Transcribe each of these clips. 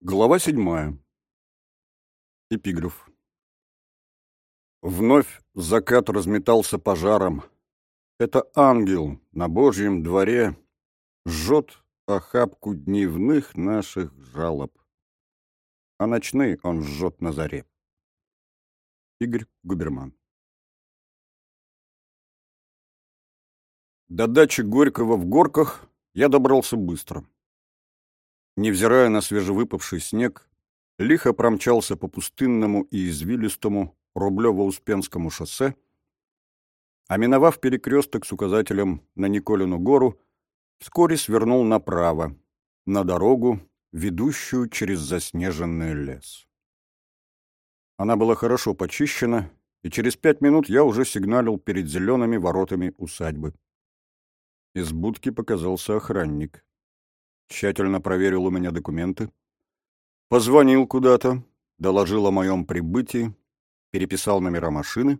Глава седьмая. Эпиграф. Вновь закат разметался пожаром. Это ангел на Божьем дворе жжет охапку дневных наших жалоб, а ночные он жжет на заре. Игорь Губерман. До дачи Горького в Горках я добрался быстро невзирая на свежевыпавший снег, лихо промчался по пустынному и извилистому Рублево-Успенскому шоссе, а миновав перекресток с указателем на Николину гору, вскоре свернул направо, на дорогу, ведущую через заснеженный лес. Она была хорошо почищена, и через пять минут я уже сигналил перед зелеными воротами усадьбы. Из будки показался охранник тщательно проверил у меня документы, позвонил куда-то, доложил о моем прибытии, переписал номера машины,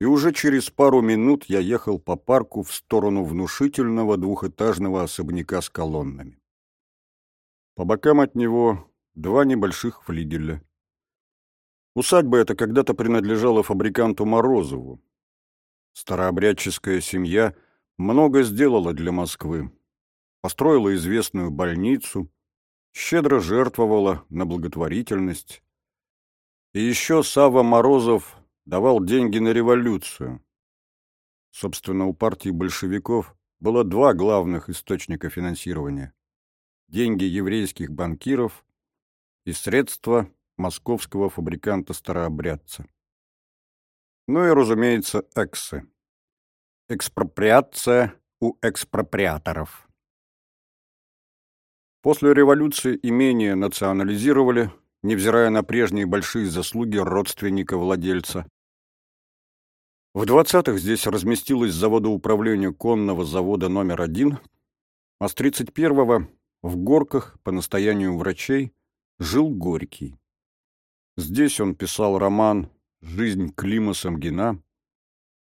и уже через пару минут я ехал по парку в сторону внушительного двухэтажного особняка с колоннами. По бокам от него два небольших флигеля. Усадьба эта когда-то принадлежала фабриканту Морозову. Старообрядческая семья много сделала для Москвы, построила известную больницу, щедро жертвовала на благотворительность. И еще Сава Морозов давал деньги на революцию. Собственно, у партии большевиков было два главных источника финансирования. Деньги еврейских банкиров и средства московского фабриканта-старообрядца. Ну и, разумеется, эксы. Экспроприация у экспроприаторов. После революции имение национализировали, невзирая на прежние большие заслуги родственника владельца. В 20-х здесь разместилось заводоуправление конного завода номер один, а с 31-го в Горках, по настоянию врачей, жил Горький. Здесь он писал роман «Жизнь Клима Самгина»,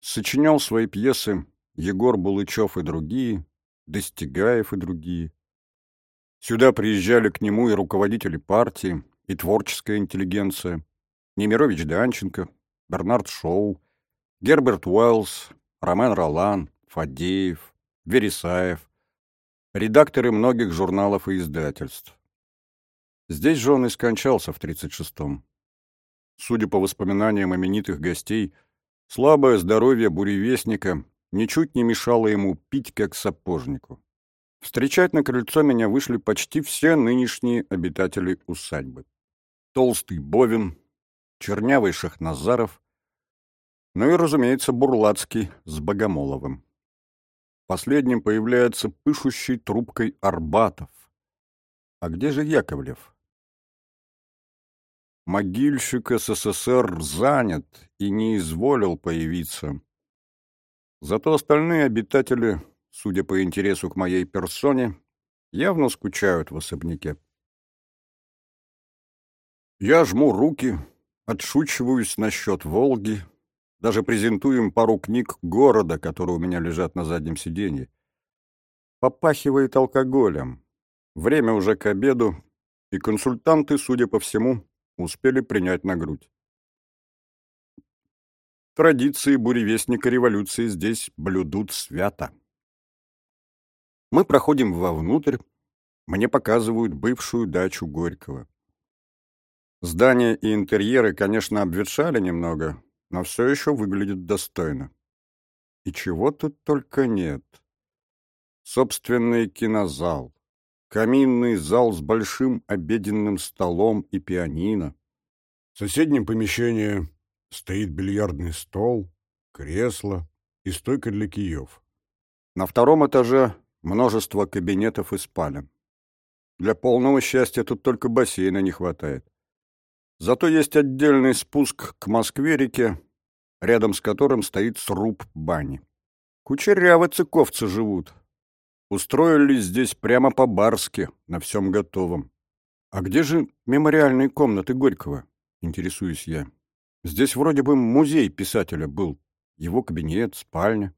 сочинял свои пьесы «Егор Булычев и другие», «Достигаев и другие». Сюда приезжали к нему и руководители партии, и творческая интеллигенция, Немирович Данченко, Бернард Шоу, Герберт Уэллс, Ромен Ролан, Фадеев, Вересаев, редакторы многих журналов и издательств. Здесь же он и скончался в 36-м. Судя по воспоминаниям именитых гостей, слабое здоровье буревестника ничуть не мешало ему пить как сапожнику. Встречать на крыльцо меня вышли почти все нынешние обитатели усадьбы. Толстый Бовин, чернявый Шахназаров, ну и, разумеется, Бурлацкий с Богомоловым. Последним появляется пышущий трубкой Арбатов. А где же Яковлев? Могильщик СССР занят и не изволил появиться. Зато остальные обитатели судя по интересу к моей персоне, явно скучают в особняке. Я жму руки, отшучиваюсь насчет Волги, даже презентую им пару книг города, которые у меня лежат на заднем сиденье. Попахивает алкоголем. Время уже к обеду, и консультанты, судя по всему, успели принять на грудь. Традиции буревестника революции здесь блюдут свято. Мы проходим вовнутрь, мне показывают бывшую дачу Горького. Здания и интерьеры, конечно, обветшали немного, но все еще выглядят достойно. И чего тут только нет. Собственный кинозал, каминный зал с большим обеденным столом и пианино. В соседнем помещении стоит бильярдный стол, кресло и стойка для киев. На втором этаже множество кабинетов и спален. Для полного счастья тут только бассейна не хватает. Зато есть отдельный спуск к Москве-реке, рядом с которым стоит сруб бани. Кучерявы цыковцы живут. Устроились здесь прямо по-барски, на всем готовом. А где же мемориальные комнаты Горького? Интересуюсь я. Здесь вроде бы музей писателя был. Его кабинет, спальня.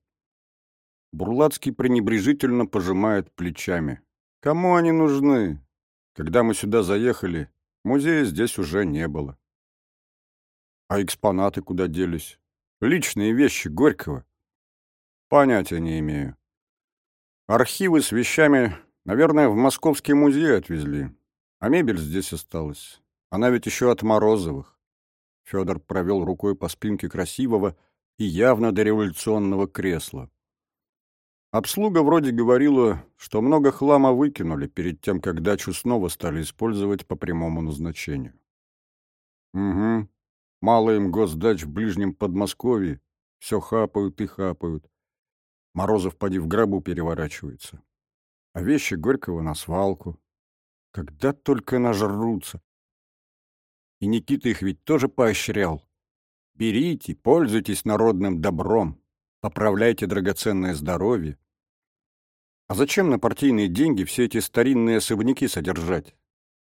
Бурлацкий пренебрежительно пожимает плечами. Кому они нужны? Когда мы сюда заехали, музея здесь уже не было. А экспонаты куда делись? Личные вещи Горького? Понятия не имею. Архивы с вещами, наверное, в Московский музей отвезли. А мебель здесь осталась. Она ведь еще от Морозовых. Федор провел рукой по спинке красивого и явно дореволюционного кресла. Обслуга вроде говорила, что много хлама выкинули перед тем, как дачу снова стали использовать по прямому назначению. Угу. Мало им госдач в ближнем Подмосковье. Все хапают и хапают. Морозов поди в гробу переворачивается. А вещи Горького на свалку. Когда только нажрутся. И Никита их ведь тоже поощрял. Берите, пользуйтесь народным добром, поправляйте драгоценное здоровье. А зачем на партийные деньги все эти старинные особняки содержать?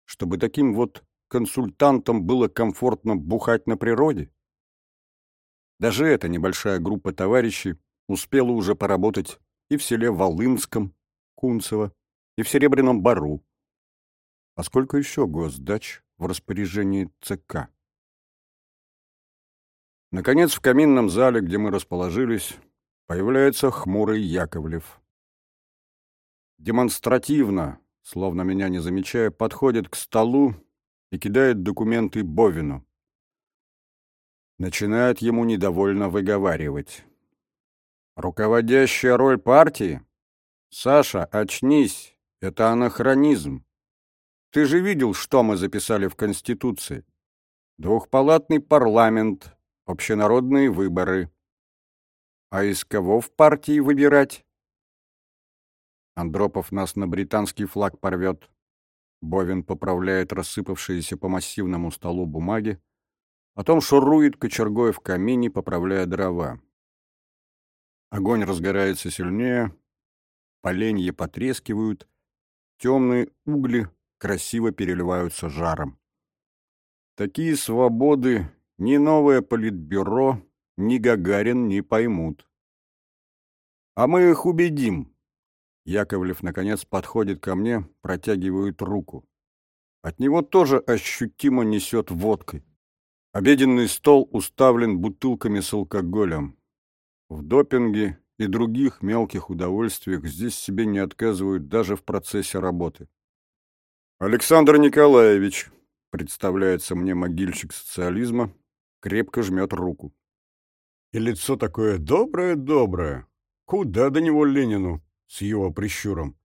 Чтобы таким вот консультантам было комфортно бухать на природе? Даже эта небольшая группа товарищей успела уже поработать и в селе Волынском, Кунцево, и в Серебряном Бару. А сколько еще госдач в распоряжении ЦК? Наконец, в каминном зале, где мы расположились, появляется хмурый Яковлев. Демонстративно, словно меня не замечая, подходит к столу и кидает документы Бовину. Начинает ему недовольно выговаривать. «Руководящая роль партии? Саша, очнись, это анахронизм. Ты же видел, что мы записали в Конституции? Двухпалатный парламент, общенародные выборы. А из кого в партии выбирать? Андропов нас на британский флаг порвет. Бовин поправляет рассыпавшиеся по массивному столу бумаги, потом шурует кочергой в камине, поправляя дрова. Огонь разгорается сильнее, поленья потрескивают, темные угли красиво переливаются жаром. Такие свободы ни новое политбюро, ни Гагарин не поймут. А мы их убедим, Яковлев, наконец, подходит ко мне, протягивает руку. От него тоже ощутимо несет водкой. Обеденный стол уставлен бутылками с алкоголем. В допинге и других мелких удовольствиях здесь себе не отказывают даже в процессе работы. «Александр Николаевич», — представляется мне могильщик социализма, крепко жмет руку. И лицо такое доброе-доброе. Куда до него Ленину? с его прищуром.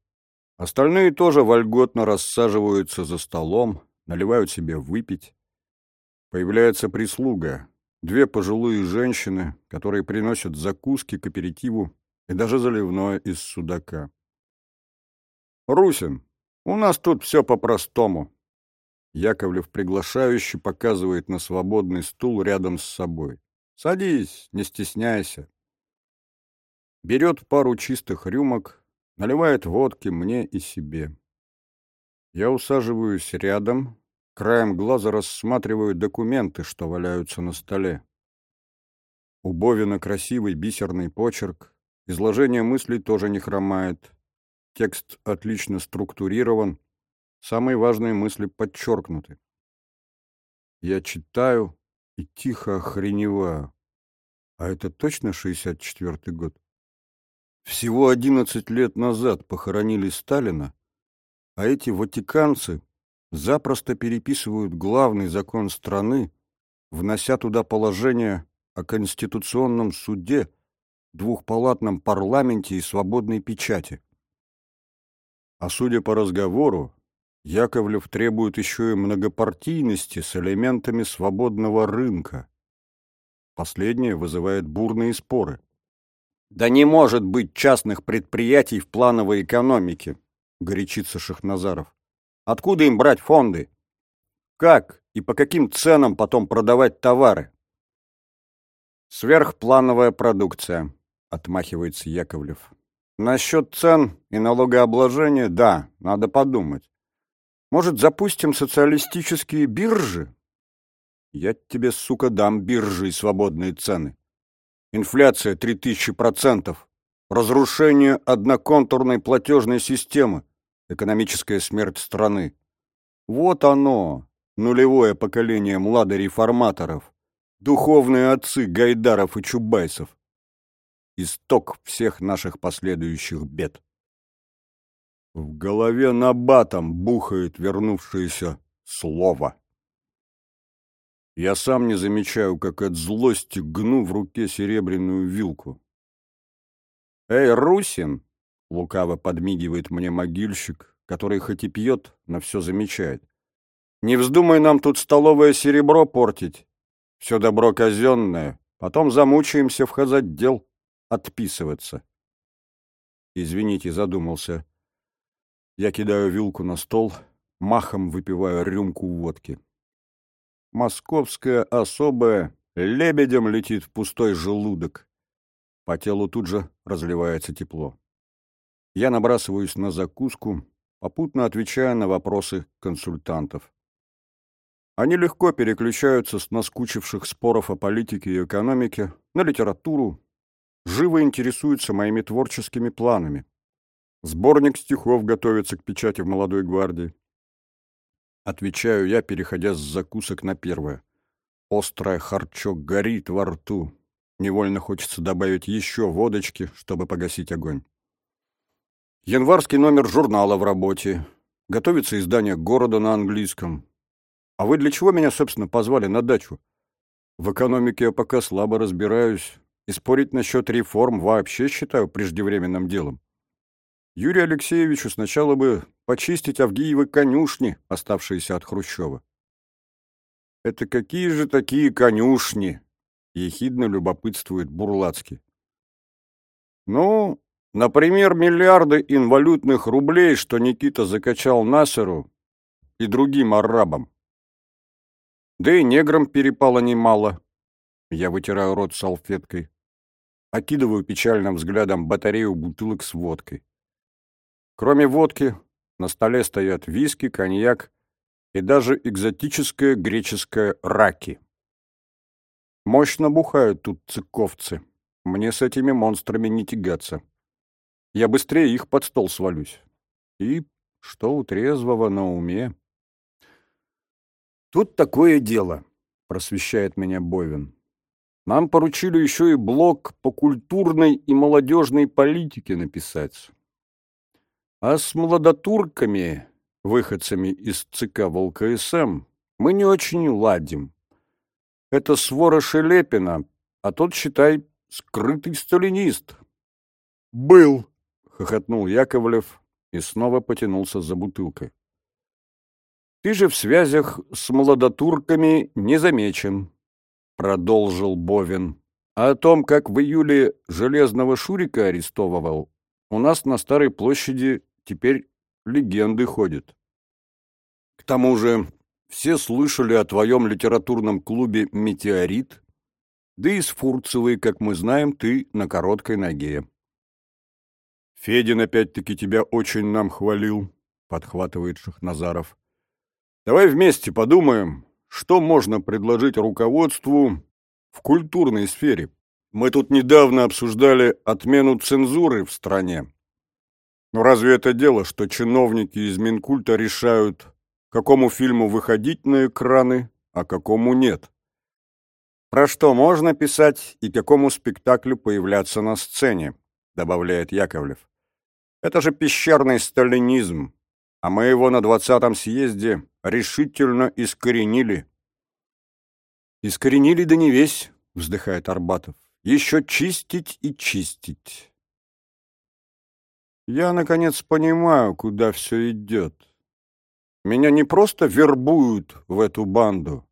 Остальные тоже вольготно рассаживаются за столом, наливают себе выпить. Появляется прислуга, две пожилые женщины, которые приносят закуски к аперитиву и даже заливное из судака. «Русин, у нас тут все по-простому». Яковлев приглашающе показывает на свободный стул рядом с собой. «Садись, не стесняйся берет пару чистых рюмок, наливает водки мне и себе. Я усаживаюсь рядом, краем глаза рассматриваю документы, что валяются на столе. У Бовина красивый бисерный почерк, изложение мыслей тоже не хромает. Текст отлично структурирован, самые важные мысли подчеркнуты. Я читаю и тихо охреневаю. А это точно 64-й год? Всего 11 лет назад похоронили Сталина, а эти ватиканцы запросто переписывают главный закон страны, внося туда положение о Конституционном суде, двухпалатном парламенте и свободной печати. А судя по разговору, Яковлев требует еще и многопартийности с элементами свободного рынка. Последнее вызывает бурные споры. «Да не может быть частных предприятий в плановой экономике», — горячится Шахназаров. «Откуда им брать фонды? Как и по каким ценам потом продавать товары?» «Сверхплановая продукция», — отмахивается Яковлев. «Насчет цен и налогообложения, да, надо подумать. Может, запустим социалистические биржи? Я тебе, сука, дам биржи и свободные цены. Инфляция 3000%. Разрушение одноконтурной платежной системы. Экономическая смерть страны. Вот оно, нулевое поколение младореформаторов, духовные отцы Гайдаров и Чубайсов. Исток всех наших последующих бед. В голове набатом бухает вернувшееся слово. Я сам не замечаю, как от злости гну в руке серебряную вилку. «Эй, Русин!» — лукаво подмигивает мне могильщик, который хоть и пьет, но все замечает. «Не вздумай нам тут столовое серебро портить. Все добро казенное. Потом замучаемся в хозотдел отписываться». «Извините, задумался». Я кидаю вилку на стол, махом выпиваю рюмку водки. Московская особая лебедем летит в пустой желудок. По телу тут же разливается тепло. Я набрасываюсь на закуску, попутно отвечая на вопросы консультантов. Они легко переключаются с наскучивших споров о политике и экономике на литературу, живо интересуются моими творческими планами. Сборник стихов готовится к печати в «Молодой гвардии». Отвечаю я, переходя с закусок на первое. Острое харчо горит во рту. Невольно хочется добавить еще водочки, чтобы погасить огонь. Январский номер журнала в работе. Готовится издание города на английском. А вы для чего меня, собственно, позвали на дачу? В экономике я пока слабо разбираюсь, и спорить насчет реформ вообще считаю преждевременным делом. Юрию Алексеевичу сначала бы почистить Авгиевы конюшни, оставшиеся от Хрущева. «Это какие же такие конюшни?» — ехидно любопытствует Бурлацкий. «Ну, например, миллиарды инвалютных рублей, что Никита закачал Насеру и другим арабам. Да и неграм перепало немало. Я вытираю рот салфеткой. Окидываю печальным взглядом батарею бутылок с водкой. Кроме водки, на столе стоят виски, коньяк и даже экзотическое греческое раки. Мощно бухают тут цыковцы. Мне с этими монстрами не тягаться. Я быстрее их под стол свалюсь. И что у трезвого на уме? Тут такое дело, просвещает меня Бовин. Нам поручили еще и блок по культурной и молодежной политике написать. А с молодотурками, выходцами из ЦК ВЛКСМ, мы не очень ладим. Это свора Шелепина, а тот, считай, скрытый сталинист. «Был!» — хохотнул Яковлев и снова потянулся за бутылкой. «Ты же в связях с молодотурками не замечен», — продолжил Бовин. «А о том, как в июле Железного Шурика арестовывал, у нас на Старой площади теперь легенды ходят. К тому же все слышали о твоем литературном клубе «Метеорит», да и с Фурцевой, как мы знаем, ты на короткой ноге. Федин опять-таки тебя очень нам хвалил, подхватывает Шахназаров. Давай вместе подумаем, что можно предложить руководству в культурной сфере. Мы тут недавно обсуждали отмену цензуры в стране. Но разве это дело, что чиновники из Минкульта решают, какому фильму выходить на экраны, а какому нет? Про что можно писать и какому спектаклю появляться на сцене, добавляет Яковлев. Это же пещерный сталинизм, а мы его на двадцатом съезде решительно искоренили. Искоренили да не весь, вздыхает Арбатов. Еще чистить и чистить. Я, наконец, понимаю, куда все идет. Меня не просто вербуют в эту банду.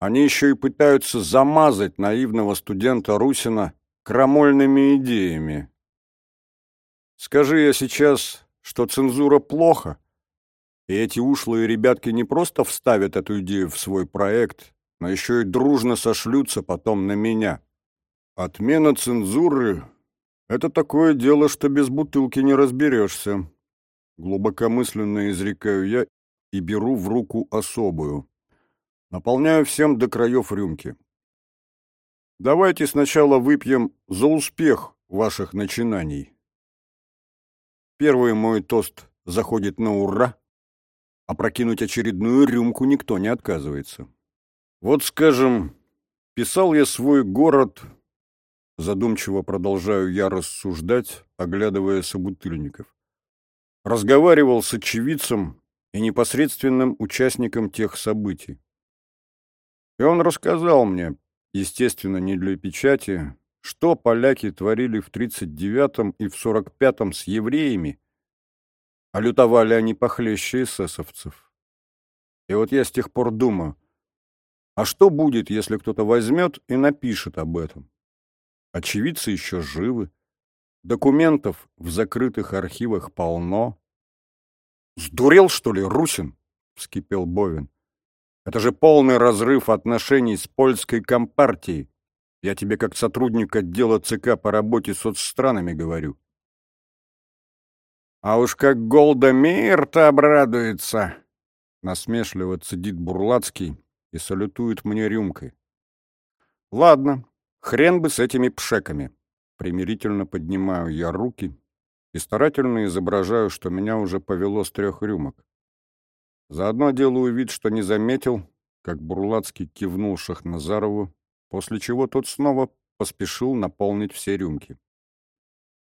Они еще и пытаются замазать наивного студента Русина крамольными идеями. Скажи я сейчас, что цензура плохо, и эти ушлые ребятки не просто вставят эту идею в свой проект, но еще и дружно сошлются потом на меня. Отмена цензуры это такое дело, что без бутылки не разберешься. Глубокомысленно изрекаю я и беру в руку особую. Наполняю всем до краев рюмки. Давайте сначала выпьем за успех ваших начинаний. Первый мой тост заходит на ура. опрокинуть очередную рюмку никто не отказывается. Вот, скажем, писал я свой город, задумчиво продолжаю я рассуждать, оглядывая собутыльников. Разговаривал с очевидцем и непосредственным участником тех событий. И он рассказал мне, естественно, не для печати, что поляки творили в 39-м и в 45-м с евреями, а лютовали они похлеще эсэсовцев. И вот я с тех пор думаю, а что будет, если кто-то возьмет и напишет об этом? Очевидцы еще живы, документов в закрытых архивах полно. «Сдурел, что ли, Русин?» — вскипел Бовин. «Это же полный разрыв отношений с польской компартией. Я тебе как сотрудник отдела ЦК по работе с соцстранами говорю. А уж как Голда Меир-то обрадуется! Насмешливо цедит Бурлацкий и салютует мне рюмкой. Ладно, хрен бы с этими пшеками. Примирительно поднимаю я руки и старательно изображаю, что меня уже повело с трех рюмок. Заодно делаю вид, что не заметил, как Бурлацкий кивнул Шахназарову после чего тот снова поспешил наполнить все рюмки.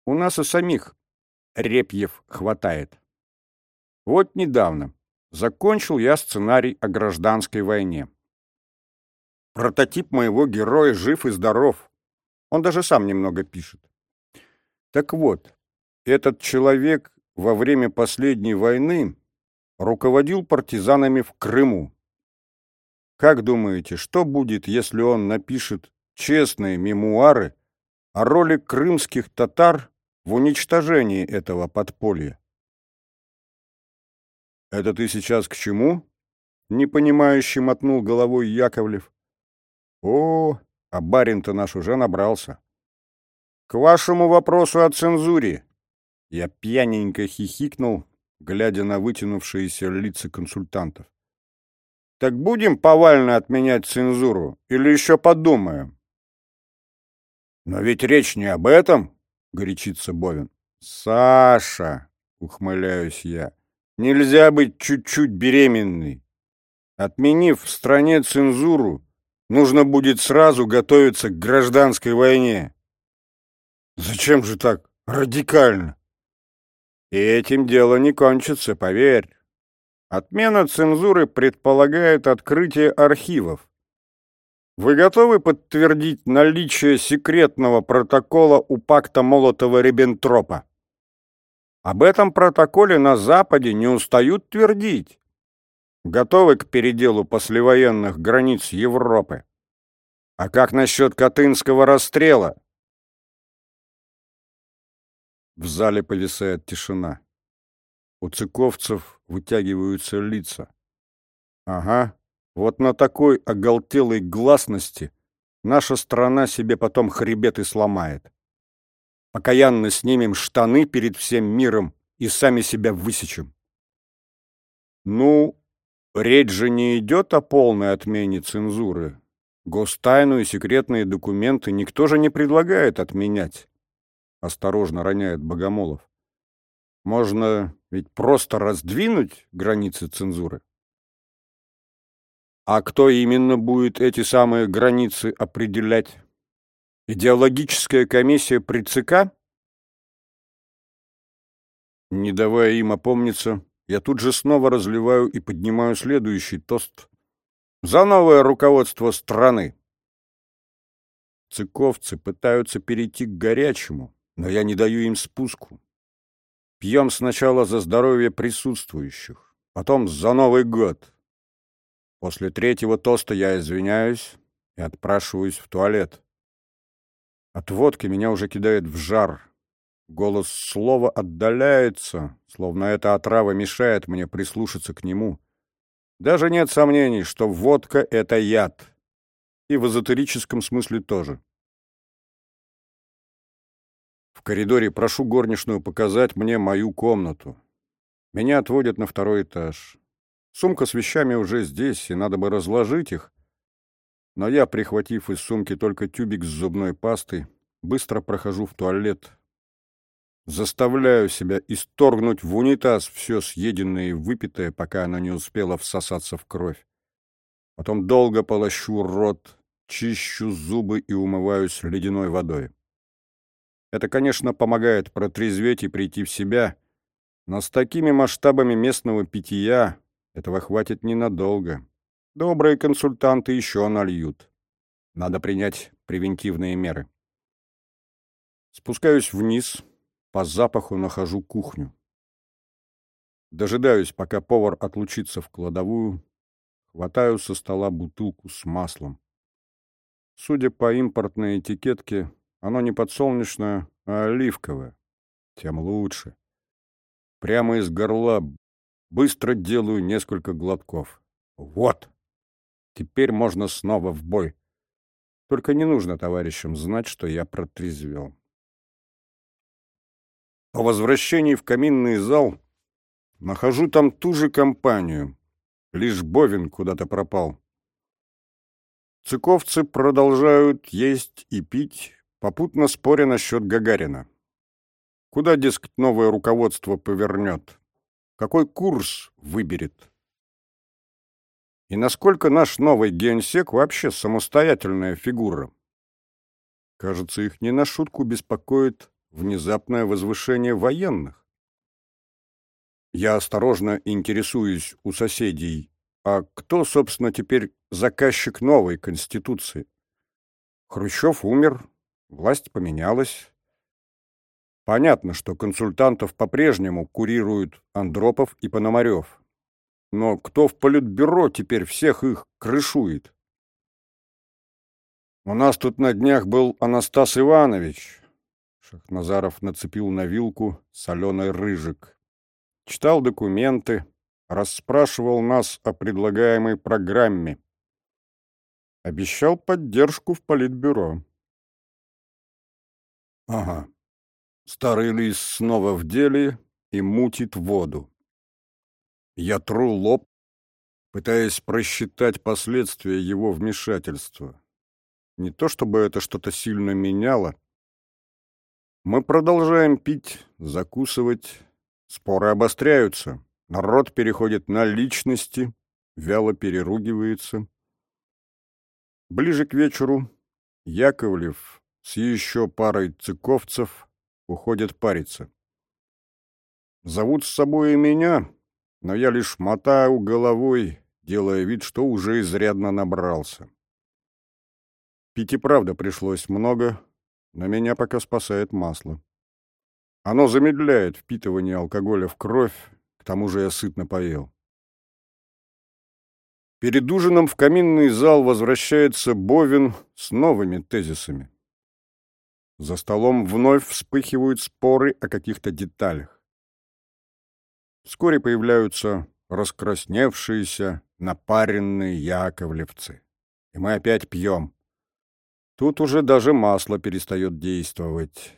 У нас и самих репьев хватает. Вот недавно закончил я сценарий о гражданской войне. Прототип моего героя жив и здоров. Он даже сам немного пишет. Так вот, этот человек во время последней войны руководил партизанами в Крыму. Как думаете, что будет, если он напишет честные мемуары о роли крымских татар в уничтожении этого подполья? «Это ты сейчас к чему?» — непонимающе мотнул головой Яковлев. «О, а барин-то наш уже набрался». «К вашему вопросу о цензуре». Я пьяненько хихикнул, глядя на вытянувшиеся лица консультантов. Так будем повально отменять цензуру или еще подумаем? Но ведь речь не об этом, горячится Бовин. Саша, ухмыляюсь я, нельзя быть чуть-чуть беременной. Отменив в стране цензуру, нужно будет сразу готовиться к гражданской войне. Зачем же так радикально? И этим дело не кончится, поверь. Отмена цензуры предполагает открытие архивов. Вы готовы подтвердить наличие секретного протокола у пакта Молотова-Риббентропа? Об этом протоколе на Западе не устают твердить. Готовы к переделу послевоенных границ Европы? А как насчет Катынского расстрела? В зале повисает тишина. У цыковцев вытягиваются лица. Ага, вот на такой оголтелой гласности наша страна себе потом хребет и сломает. Покаянно снимем штаны перед всем миром и сами себя высечем. Ну, речь же не идет о полной отмене цензуры. Гостайну и секретные документы никто же не предлагает отменять. Осторожно роняет Богомолов. Можно ведь просто раздвинуть границы цензуры. А кто именно будет эти самые границы определять? Идеологическая комиссия при ЦК? Не давая им опомниться, я тут же снова разливаю и поднимаю следующий тост. За новое руководство страны! Цыковцы пытаются перейти к горячему, но я не даю им спуску. Пьем сначала за здоровье присутствующих, потом за Новый год. После третьего тоста я извиняюсь и отпрашиваюсь в туалет. От водки меня уже кидает в жар. Голос слова отдаляется, словно эта отрава мешает мне прислушаться к нему. Даже нет сомнений, что водка — это яд. И в эзотерическом смысле тоже. В коридоре прошу горничную показать мне мою комнату. Меня отводят на второй этаж. Сумка с вещами уже здесь, и надо бы разложить их. Но я, прихватив из сумки только тюбик с зубной пастой, быстро прохожу в туалет. Заставляю себя исторгнуть в унитаз все съеденное и выпитое, пока оно не успело всосаться в кровь. Потом долго полощу рот, чищу зубы и умываюсь ледяной водой. Это, конечно, помогает протрезветь и прийти в себя, но с такими масштабами местного питья этого хватит ненадолго. Добрые консультанты еще нальют. Надо принять превентивные меры. Спускаюсь вниз, по запаху нахожу кухню. Дожидаюсь, пока повар отлучится в кладовую, хватаю со стола бутылку с маслом. Судя по импортной этикетке, оно не подсолнечное, а оливковое. Тем лучше. Прямо из горла быстро делаю несколько глотков. Вот! Теперь можно снова в бой. Только не нужно товарищам знать, что я протрезвел. По возвращении в каминный зал нахожу там ту же компанию. Лишь Бовин куда-то пропал. Цыковцы продолжают есть и пить, попутно споря насчет Гагарина. Куда, дескать, новое руководство повернет? Какой курс выберет? И насколько наш новый генсек вообще самостоятельная фигура? Кажется, их не на шутку беспокоит внезапное возвышение военных. Я осторожно интересуюсь у соседей, а кто, собственно, теперь заказчик новой Конституции? Хрущев умер, власть поменялась. Понятно, что консультантов по-прежнему курируют Андропов и Пономарев. Но кто в политбюро теперь всех их крышует? У нас тут на днях был Анастас Иванович, Шахназаров нацепил на вилку соленый рыжик. Читал документы, расспрашивал нас о предлагаемой программе. Обещал поддержку в политбюро. Ага. Старый лис снова в деле и мутит воду. Я тру лоб, пытаясь просчитать последствия его вмешательства. Не то чтобы это что-то сильно меняло, мы продолжаем пить, закусывать. Споры обостряются. Народ переходит на личности, вяло переругивается. Ближе к вечеру Яковлев с еще парой цыковцев уходит париться. Зовут с собой и меня, но я лишь мотаю головой, делая вид, что уже изрядно набрался. Пить и правда пришлось много, но меня пока спасает масло. Оно замедляет впитывание алкоголя в кровь, к тому же я сытно поел. Перед ужином в каминный зал возвращается Бовин с новыми тезисами. За столом вновь вспыхивают споры о каких-то деталях. Вскоре появляются раскрасневшиеся, напаренные яковлевцы. И мы опять пьем. Тут уже даже масло перестает действовать.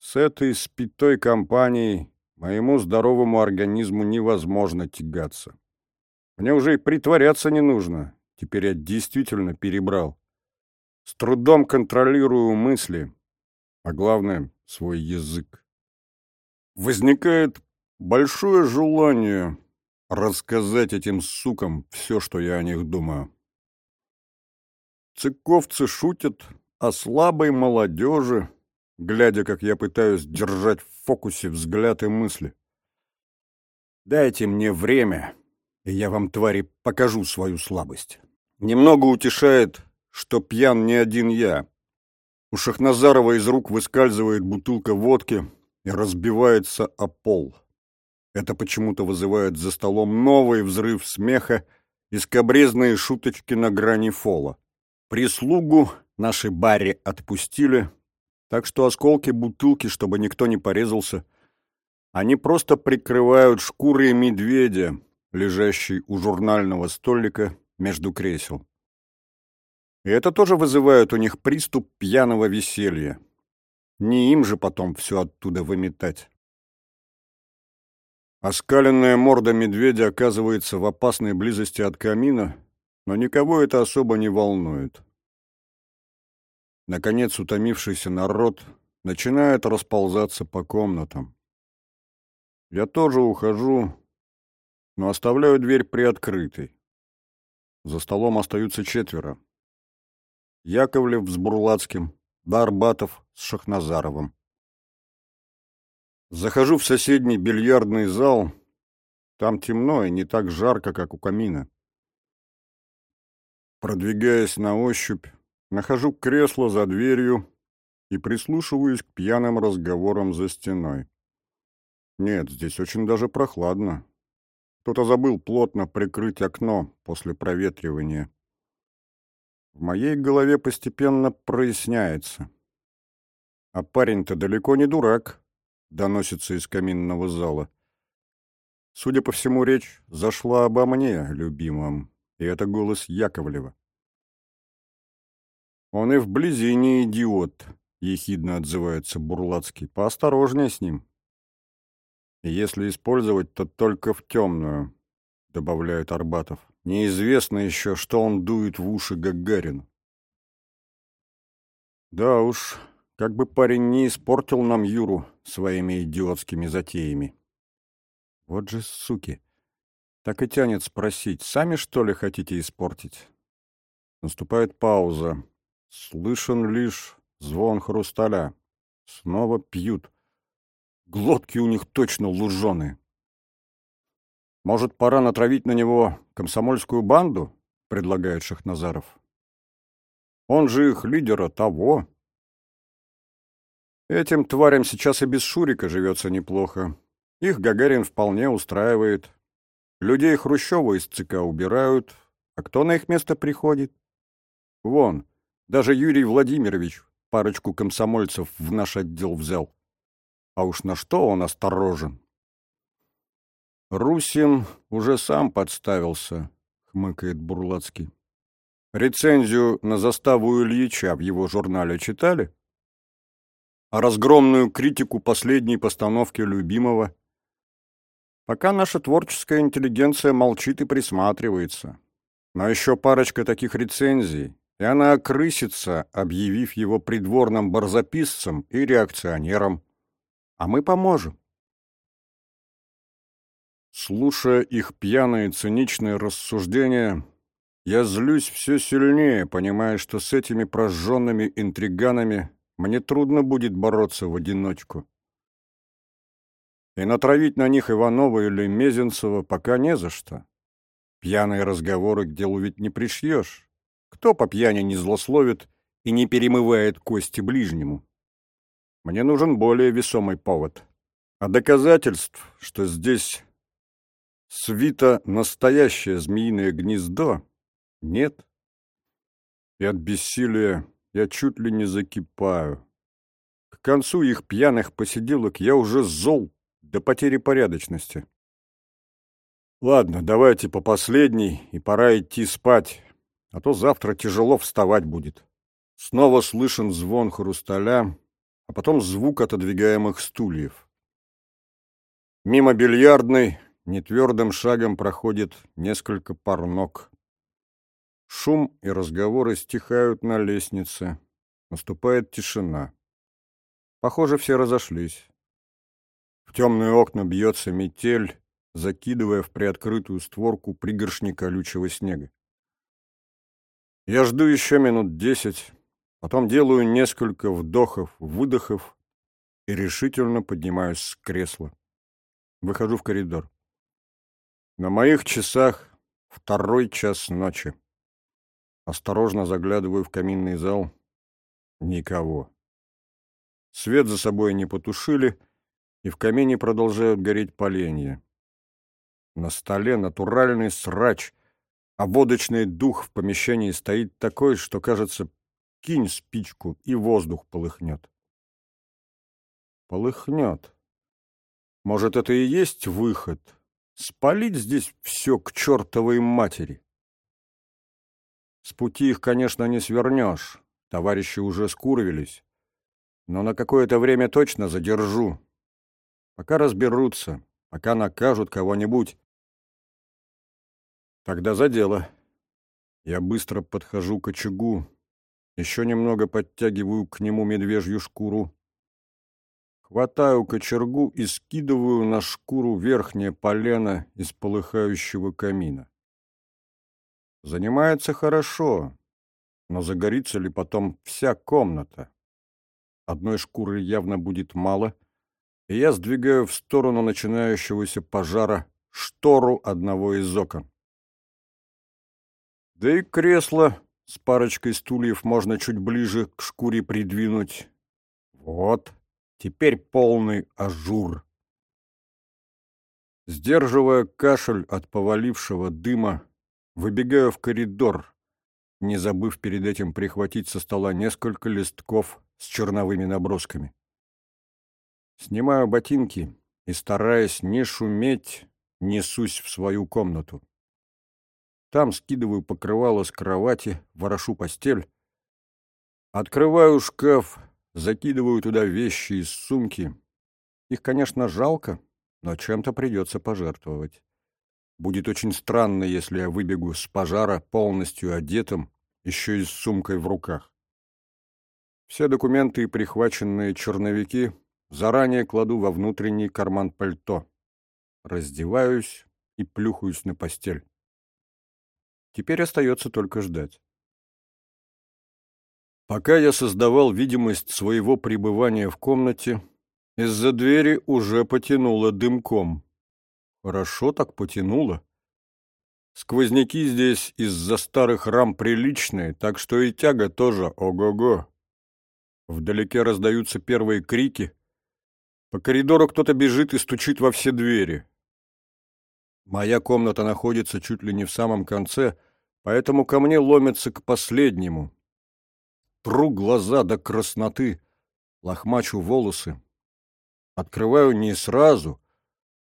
С этой спитой компанией моему здоровому организму невозможно тягаться. Мне уже и притворяться не нужно. Теперь я действительно перебрал. С трудом контролирую мысли, а главное — свой язык. Возникает большое желание рассказать этим сукам все, что я о них думаю. Цыковцы шутят о слабой молодежи, глядя, как я пытаюсь держать в фокусе взгляд и мысли. Дайте мне время, и я вам, твари, покажу свою слабость. Немного утешает, что пьян не один я. У Шахназарова из рук выскальзывает бутылка водки и разбивается о пол. Это почему-то вызывает за столом новый взрыв смеха и скобрезные шуточки на грани фола. Прислугу наши барри отпустили, так что осколки бутылки, чтобы никто не порезался, они просто прикрывают шкурой медведя, лежащий у журнального столика между кресел. И это тоже вызывает у них приступ пьяного веселья. Не им же потом все оттуда выметать. Оскаленная морда медведя оказывается в опасной близости от камина, но никого это особо не волнует. Наконец утомившийся народ начинает расползаться по комнатам. Я тоже ухожу, но оставляю дверь приоткрытой. За столом остаются четверо. Яковлев с Бурлацким, да Арбатов с Шахназаровым. Захожу в соседний бильярдный зал. Там темно и не так жарко, как у камина. Продвигаясь на ощупь, нахожу кресло за дверью и прислушиваюсь к пьяным разговорам за стеной. Нет, здесь очень даже прохладно. Кто-то забыл плотно прикрыть окно после проветривания. В моей голове постепенно проясняется. А парень-то далеко не дурак, доносится из каминного зала. Судя по всему, речь зашла обо мне, любимом, и это голос Яковлева. Он и вблизи не идиот, ехидно отзывается Бурлацкий. Поосторожнее с ним. Если использовать, то только в темную, добавляет Арбатов. Неизвестно еще, что он дует в уши Гагарину. Да уж, как бы парень не испортил нам Юру своими идиотскими затеями. Вот же суки. Так и тянет спросить, сами что ли хотите испортить? Наступает пауза. Слышен лишь звон хрусталя. Снова пьют. Глотки у них точно луженые. «Может, пора натравить на него комсомольскую банду?» — предлагает Шахназаров. «Он же их лидера того». Этим тварям сейчас и без Шурика живется неплохо. Их Гагарин вполне устраивает. Людей Хрущева из ЦК убирают. А кто на их место приходит? Вон, даже Юрий Владимирович парочку комсомольцев в наш отдел взял. А уж на что он осторожен? Русин уже сам подставился, хмыкает Бурлацкий. Рецензию на заставу Ильича в его журнале читали? А разгромную критику последней постановки любимого? Пока наша творческая интеллигенция молчит и присматривается. Но еще парочка таких рецензий, и она окрысится, объявив его придворным барзаписцем и реакционером а мы поможем. Слушая их пьяные циничные рассуждения, я злюсь все сильнее, понимая, что с этими прожженными интриганами мне трудно будет бороться в одиночку. И натравить на них Иванова или Мезенцева пока не за что. Пьяные разговоры к делу ведь не пришьешь. Кто по пьяни не злословит и не перемывает кости ближнему? Мне нужен более весомый повод. А доказательств, что здесь свито настоящее змеиное гнездо, нет. И от бессилия я чуть ли не закипаю. К концу их пьяных посиделок я уже зол до потери порядочности. Ладно, давайте по последней, и пора идти спать, а то завтра тяжело вставать будет. Снова слышен звон хрусталя, а потом звук отодвигаемых стульев. Мимо бильярдной нетвердым шагом проходит несколько пар ног. Шум и разговоры стихают на лестнице. Наступает тишина. Похоже, все разошлись. В темные окна бьется метель, закидывая в приоткрытую створку пригоршни колючего снега. Я жду еще минут десять, Потом делаю несколько вдохов, выдохов и решительно поднимаюсь с кресла. Выхожу в коридор. На моих часах второй час ночи. Осторожно заглядываю в каминный зал. Никого. Свет за собой не потушили, и в камине продолжают гореть поленья. На столе натуральный срач, а водочный дух в помещении стоит такой, что, кажется, Кинь спичку, и воздух полыхнет. Полыхнет. Может, это и есть выход? Спалить здесь все к чертовой матери. С пути их, конечно, не свернешь. Товарищи уже скурвились. Но на какое-то время точно задержу. Пока разберутся, пока накажут кого-нибудь. Тогда за дело. Я быстро подхожу к очагу, еще немного подтягиваю к нему медвежью шкуру, хватаю кочергу и скидываю на шкуру верхнее полено из полыхающего камина. Занимается хорошо, но загорится ли потом вся комната? Одной шкуры явно будет мало, я сдвигаю в сторону начинающегося пожара штору одного из окон. Да и кресло с парочкой стульев можно чуть ближе к шкуре придвинуть. Вот, теперь полный ажур. Сдерживая кашель от повалившего дыма, выбегаю в коридор, не забыв перед этим прихватить со стола несколько листков с черновыми набросками. Снимаю ботинки и, стараясь не шуметь, несусь в свою комнату. Там скидываю покрывало с кровати, ворошу постель. Открываю шкаф, закидываю туда вещи из сумки. Их, конечно, жалко, но чем-то придется пожертвовать. Будет очень странно, если я выбегу с пожара полностью одетым, еще и с сумкой в руках. Все документы и прихваченные черновики заранее кладу во внутренний карман пальто. Раздеваюсь и плюхаюсь на постель. Теперь остается только ждать. Пока я создавал видимость своего пребывания в комнате, из-за двери уже потянуло дымком. Хорошо так потянуло. Сквозняки здесь из-за старых рам приличные, так что и тяга тоже ого-го. Вдалеке раздаются первые крики. По коридору кто-то бежит и стучит во все двери. Моя комната находится чуть ли не в самом конце — поэтому ко мне ломятся к последнему. Тру глаза до красноты, лохмачу волосы. Открываю не сразу.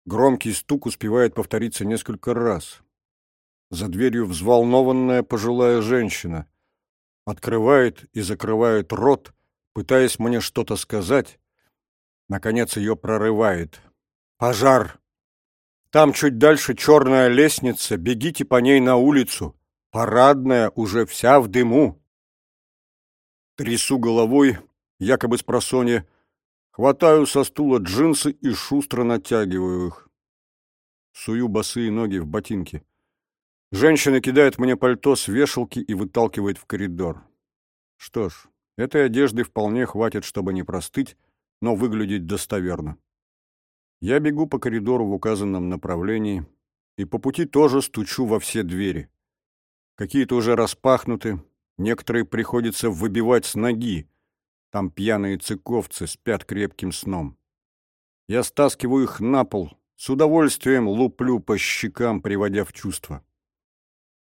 Громкий стук успевает повториться несколько раз. За дверью взволнованная пожилая женщина. Открывает и закрывает рот, пытаясь мне что-то сказать. Наконец ее прорывает. «Пожар! Там чуть дальше черная лестница, бегите по ней на улицу!» Парадная уже вся в дыму. Трясу головой, якобы с просонья, хватаю со стула джинсы и шустро натягиваю их. Сую босые ноги в ботинки. Женщина кидает мне пальто с вешалки и выталкивает в коридор. Что ж, этой одежды вполне хватит, чтобы не простыть, но выглядеть достоверно. Я бегу по коридору в указанном направлении и по пути тоже стучу во все двери. Какие-то уже распахнуты, некоторые приходится выбивать с ноги. Там пьяные цыковцы спят крепким сном. Я стаскиваю их на пол, с удовольствием луплю по щекам, приводя в чувство.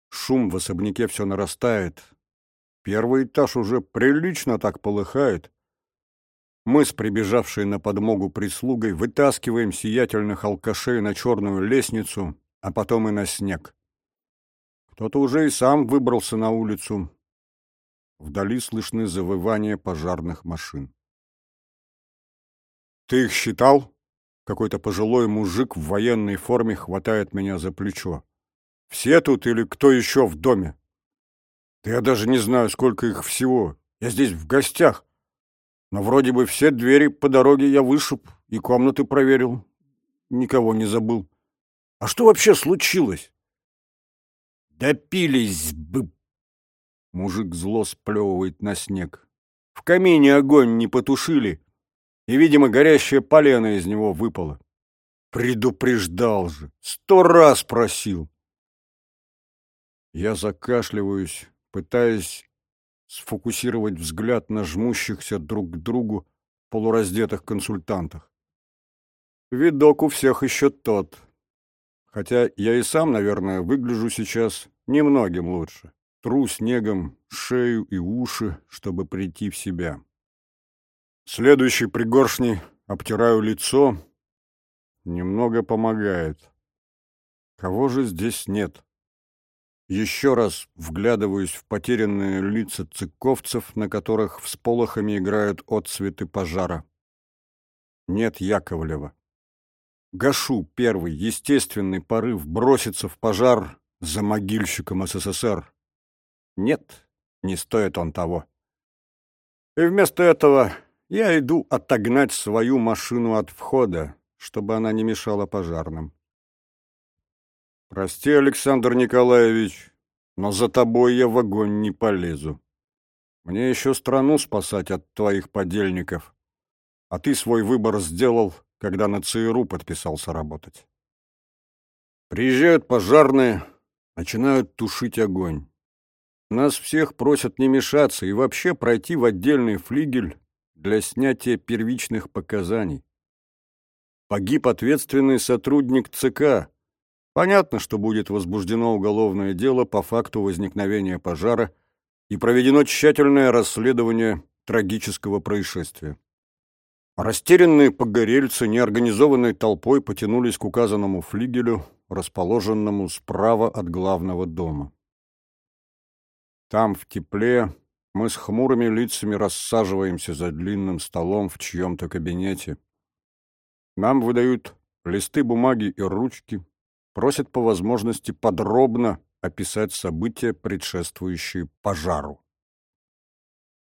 Шум в особняке все нарастает. Первый этаж уже прилично так полыхает. Мы с прибежавшей на подмогу прислугой вытаскиваем сиятельных алкашей на черную лестницу, а потом и на снег. Кто-то уже и сам выбрался на улицу. Вдали слышны завывания пожарных машин. «Ты их считал?» Какой-то пожилой мужик в военной форме хватает меня за плечо. «Все тут или кто еще в доме?» «Да я даже не знаю, сколько их всего. Я здесь в гостях. Но вроде бы все двери по дороге я вышиб и комнаты проверил. Никого не забыл. А что вообще случилось?» Допились бы. Мужик зло сплевывает на снег. В камине огонь не потушили, и, видимо, горящее полено из него выпало. Предупреждал же, сто раз просил. Я закашливаюсь, пытаясь сфокусировать взгляд на жмущихся друг к другу полураздетых консультантах. Видок у всех еще тот хотя я и сам, наверное, выгляжу сейчас немногим лучше. Тру снегом шею и уши, чтобы прийти в себя. Следующий пригоршни обтираю лицо. Немного помогает. Кого же здесь нет? Еще раз вглядываюсь в потерянные лица цыковцев, на которых всполохами играют отцветы пожара. Нет Яковлева гашу первый естественный порыв броситься в пожар за могильщиком СССР. Нет, не стоит он того. И вместо этого Я иду отогнать свою машину от входа, чтобы она не мешала пожарным. Прости, Александр Николаевич, но за тобой я в огонь не полезу. Мне еще страну спасать от твоих подельников, а ты свой выбор сделал, когда на ЦРУ подписался работать. Приезжают пожарные, начинают тушить огонь. Нас всех просят не мешаться и вообще пройти в отдельный флигель для снятия первичных показаний. Погиб ответственный сотрудник ЦК. Понятно, что будет возбуждено уголовное дело по факту возникновения пожара и проведено тщательное расследование трагического происшествия. Растерянные погорельцы неорганизованной толпой потянулись к указанному флигелю, расположенному справа от главного дома. Там, в тепле, мы с хмурыми лицами рассаживаемся за длинным столом в чьем-то кабинете. Нам выдают листы бумаги и ручки, просят по возможности подробно описать события, предшествующие пожару.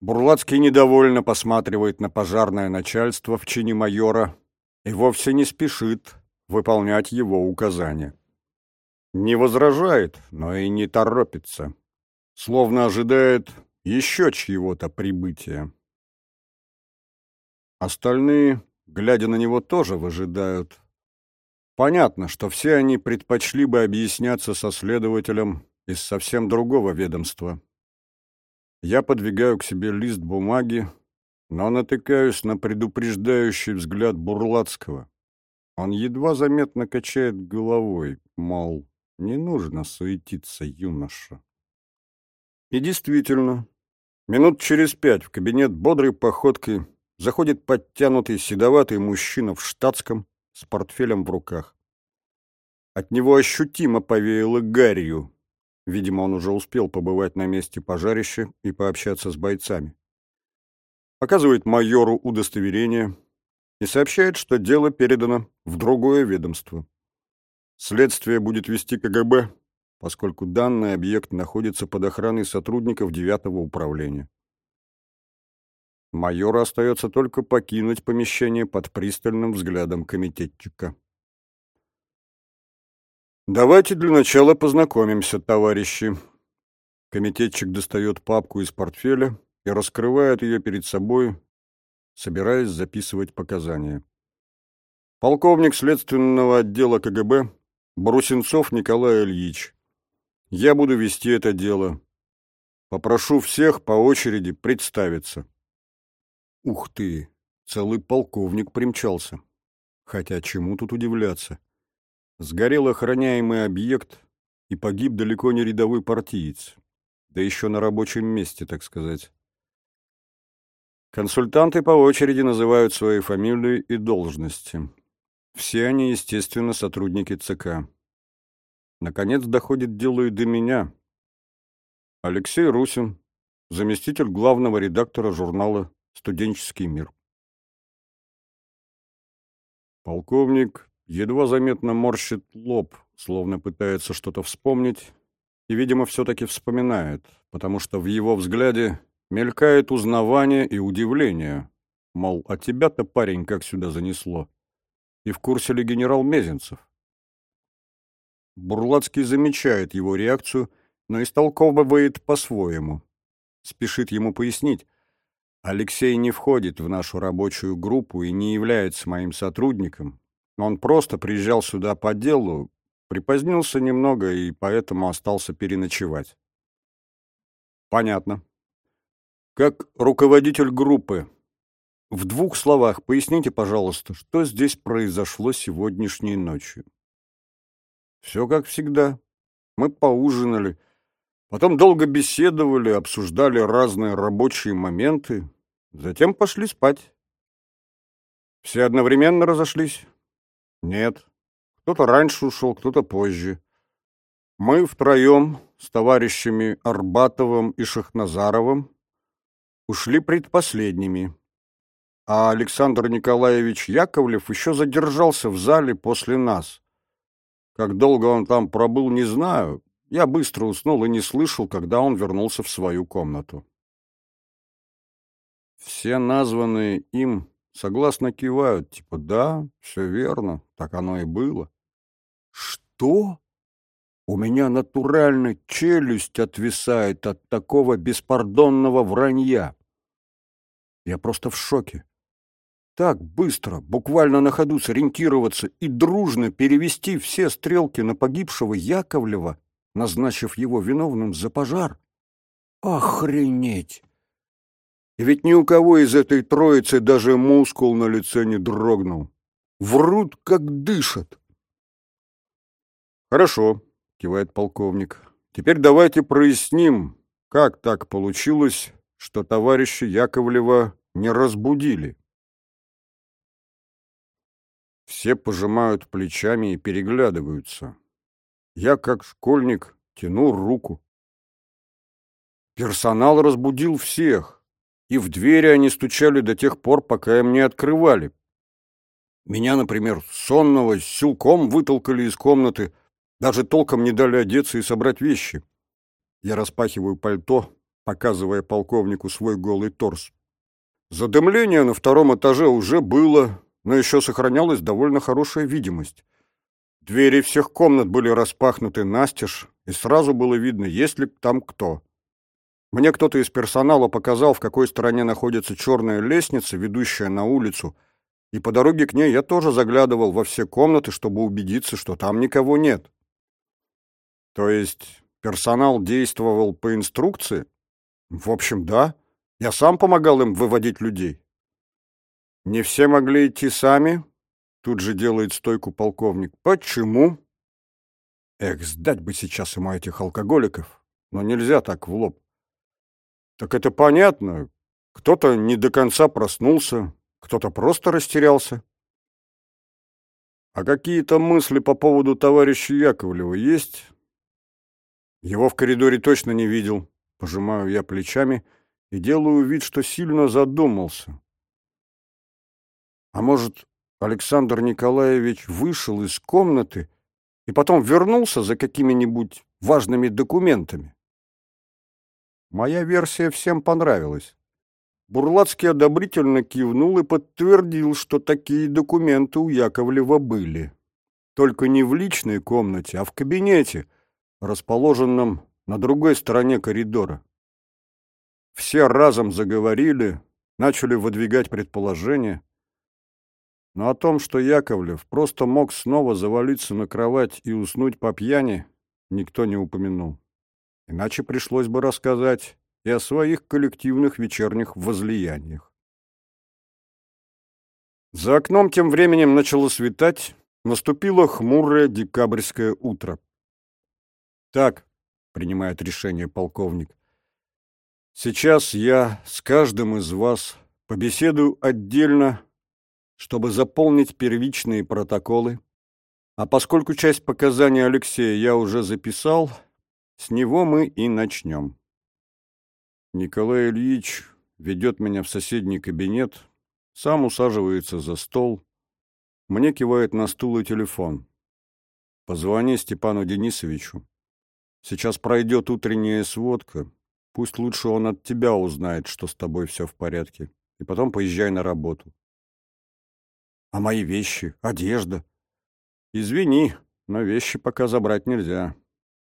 Бурлацкий недовольно посматривает на пожарное начальство в чине майора и вовсе не спешит выполнять его указания. Не возражает, но и не торопится, словно ожидает еще чьего-то прибытия. Остальные, глядя на него, тоже выжидают. Понятно, что все они предпочли бы объясняться со следователем из совсем другого ведомства. Я подвигаю к себе лист бумаги, но натыкаюсь на предупреждающий взгляд Бурлацкого. Он едва заметно качает головой, мол, не нужно суетиться, юноша. И действительно, Минут через пять в кабинет бодрой походкой заходит подтянутый седоватый мужчина в штатском с портфелем в руках. От него ощутимо повеяло гарью. Видимо, он уже успел побывать на месте пожарища и пообщаться с бойцами. Показывает майору удостоверение и сообщает, что дело передано в другое ведомство. Следствие будет вести КГБ поскольку данный объект находится под охраной сотрудников девятого управления. Майору остается только покинуть помещение под пристальным взглядом комитетчика. «Давайте для начала познакомимся, товарищи». Комитетчик достает папку из портфеля и раскрывает ее перед собой, собираясь записывать показания. Полковник следственного отдела КГБ Брусенцов Николай Ильич, я буду вести это дело. Попрошу всех по очереди представиться. Ух ты, целый полковник примчался. Хотя чему тут удивляться? Сгорел охраняемый объект, и погиб далеко не рядовой партиец. Да еще на рабочем месте, так сказать. Консультанты по очереди называют свои фамилии и должности. Все они, естественно, сотрудники ЦК. Наконец доходит дело и до меня. Алексей Русин, заместитель главного редактора журнала «Студенческий мир». Полковник едва заметно морщит лоб, словно пытается что-то вспомнить, и, видимо, все-таки вспоминает, потому что в его взгляде мелькает узнавание и удивление, мол, а тебя-то, парень, как сюда занесло? И в курсе ли генерал Мезенцев? Бурлацкий замечает его реакцию, но истолковывает по-своему. Спешит ему пояснить. Алексей не входит в нашу рабочую группу и не является моим сотрудником. Он просто приезжал сюда по делу, припозднился немного и поэтому остался переночевать. Понятно. Как руководитель группы, в двух словах поясните, пожалуйста, что здесь произошло сегодняшней ночью. Все как всегда. Мы поужинали, потом долго беседовали, обсуждали разные рабочие моменты, затем пошли спать. Все одновременно разошлись? Нет. Кто-то раньше ушел, кто-то позже. Мы втроем с товарищами Арбатовым и Шахназаровым ушли предпоследними, а Александр Николаевич Яковлев еще задержался в зале после нас. Как долго он там пробыл, не знаю. Я быстро уснул и не слышал, когда он вернулся в свою комнату. Все названные им согласно кивают, типа «да, все верно, так оно и было». «Что?» У меня натурально челюсть отвисает от такого беспардонного вранья. Я просто в шоке. Так быстро, буквально на ходу сориентироваться и дружно перевести все стрелки на погибшего Яковлева, назначив его виновным за пожар. Охренеть! Ведь ни у кого из этой троицы даже мускул на лице не дрогнул. Врут, как дышат. Хорошо, кивает полковник. Теперь давайте проясним, как так получилось, что товарища Яковлева не разбудили. Все пожимают плечами и переглядываются. Я, как школьник, тяну руку. Персонал разбудил всех, и в двери они стучали до тех пор, пока им не открывали. Меня, например, сонного силком вытолкали из комнаты, даже толком не дали одеться и собрать вещи. Я распахиваю пальто, показывая полковнику свой голый торс. Задымление на втором этаже уже было, но еще сохранялась довольно хорошая видимость. Двери всех комнат были распахнуты настежь, и сразу было видно, есть ли там кто. Мне кто-то из персонала показал, в какой стороне находится черная лестница, ведущая на улицу, и по дороге к ней я тоже заглядывал во все комнаты, чтобы убедиться, что там никого нет. То есть персонал действовал по инструкции? В общем, да. Я сам помогал им выводить людей. Не все могли идти сами? Тут же делает стойку полковник. Почему? Эх, сдать бы сейчас ему этих алкоголиков. Но нельзя так в лоб. Так это понятно. Кто-то не до конца проснулся, кто-то просто растерялся. А какие-то мысли по поводу товарища Яковлева есть? Его в коридоре точно не видел. Пожимаю я плечами и делаю вид, что сильно задумался. А может, Александр Николаевич вышел из комнаты и потом вернулся за какими-нибудь важными документами? Моя версия всем понравилась. Бурлацкий одобрительно кивнул и подтвердил, что такие документы у Яковлева были. Только не в личной комнате, а в кабинете — расположенном на другой стороне коридора. Все разом заговорили, начали выдвигать предположения. Но о том, что Яковлев просто мог снова завалиться на кровать и уснуть по пьяни, никто не упомянул. Иначе пришлось бы рассказать и о своих коллективных вечерних возлияниях. За окном тем временем начало светать, наступило хмурое декабрьское утро. Так, принимает решение полковник. Сейчас я с каждым из вас побеседую отдельно, чтобы заполнить первичные протоколы. А поскольку часть показаний Алексея я уже записал, с него мы и начнем. Николай Ильич ведет меня в соседний кабинет, сам усаживается за стол, мне кивает на стул и телефон. Позвони Степану Денисовичу. Сейчас пройдет утренняя сводка. Пусть лучше он от тебя узнает, что с тобой все в порядке. И потом поезжай на работу. А мои вещи, одежда? Извини, но вещи пока забрать нельзя.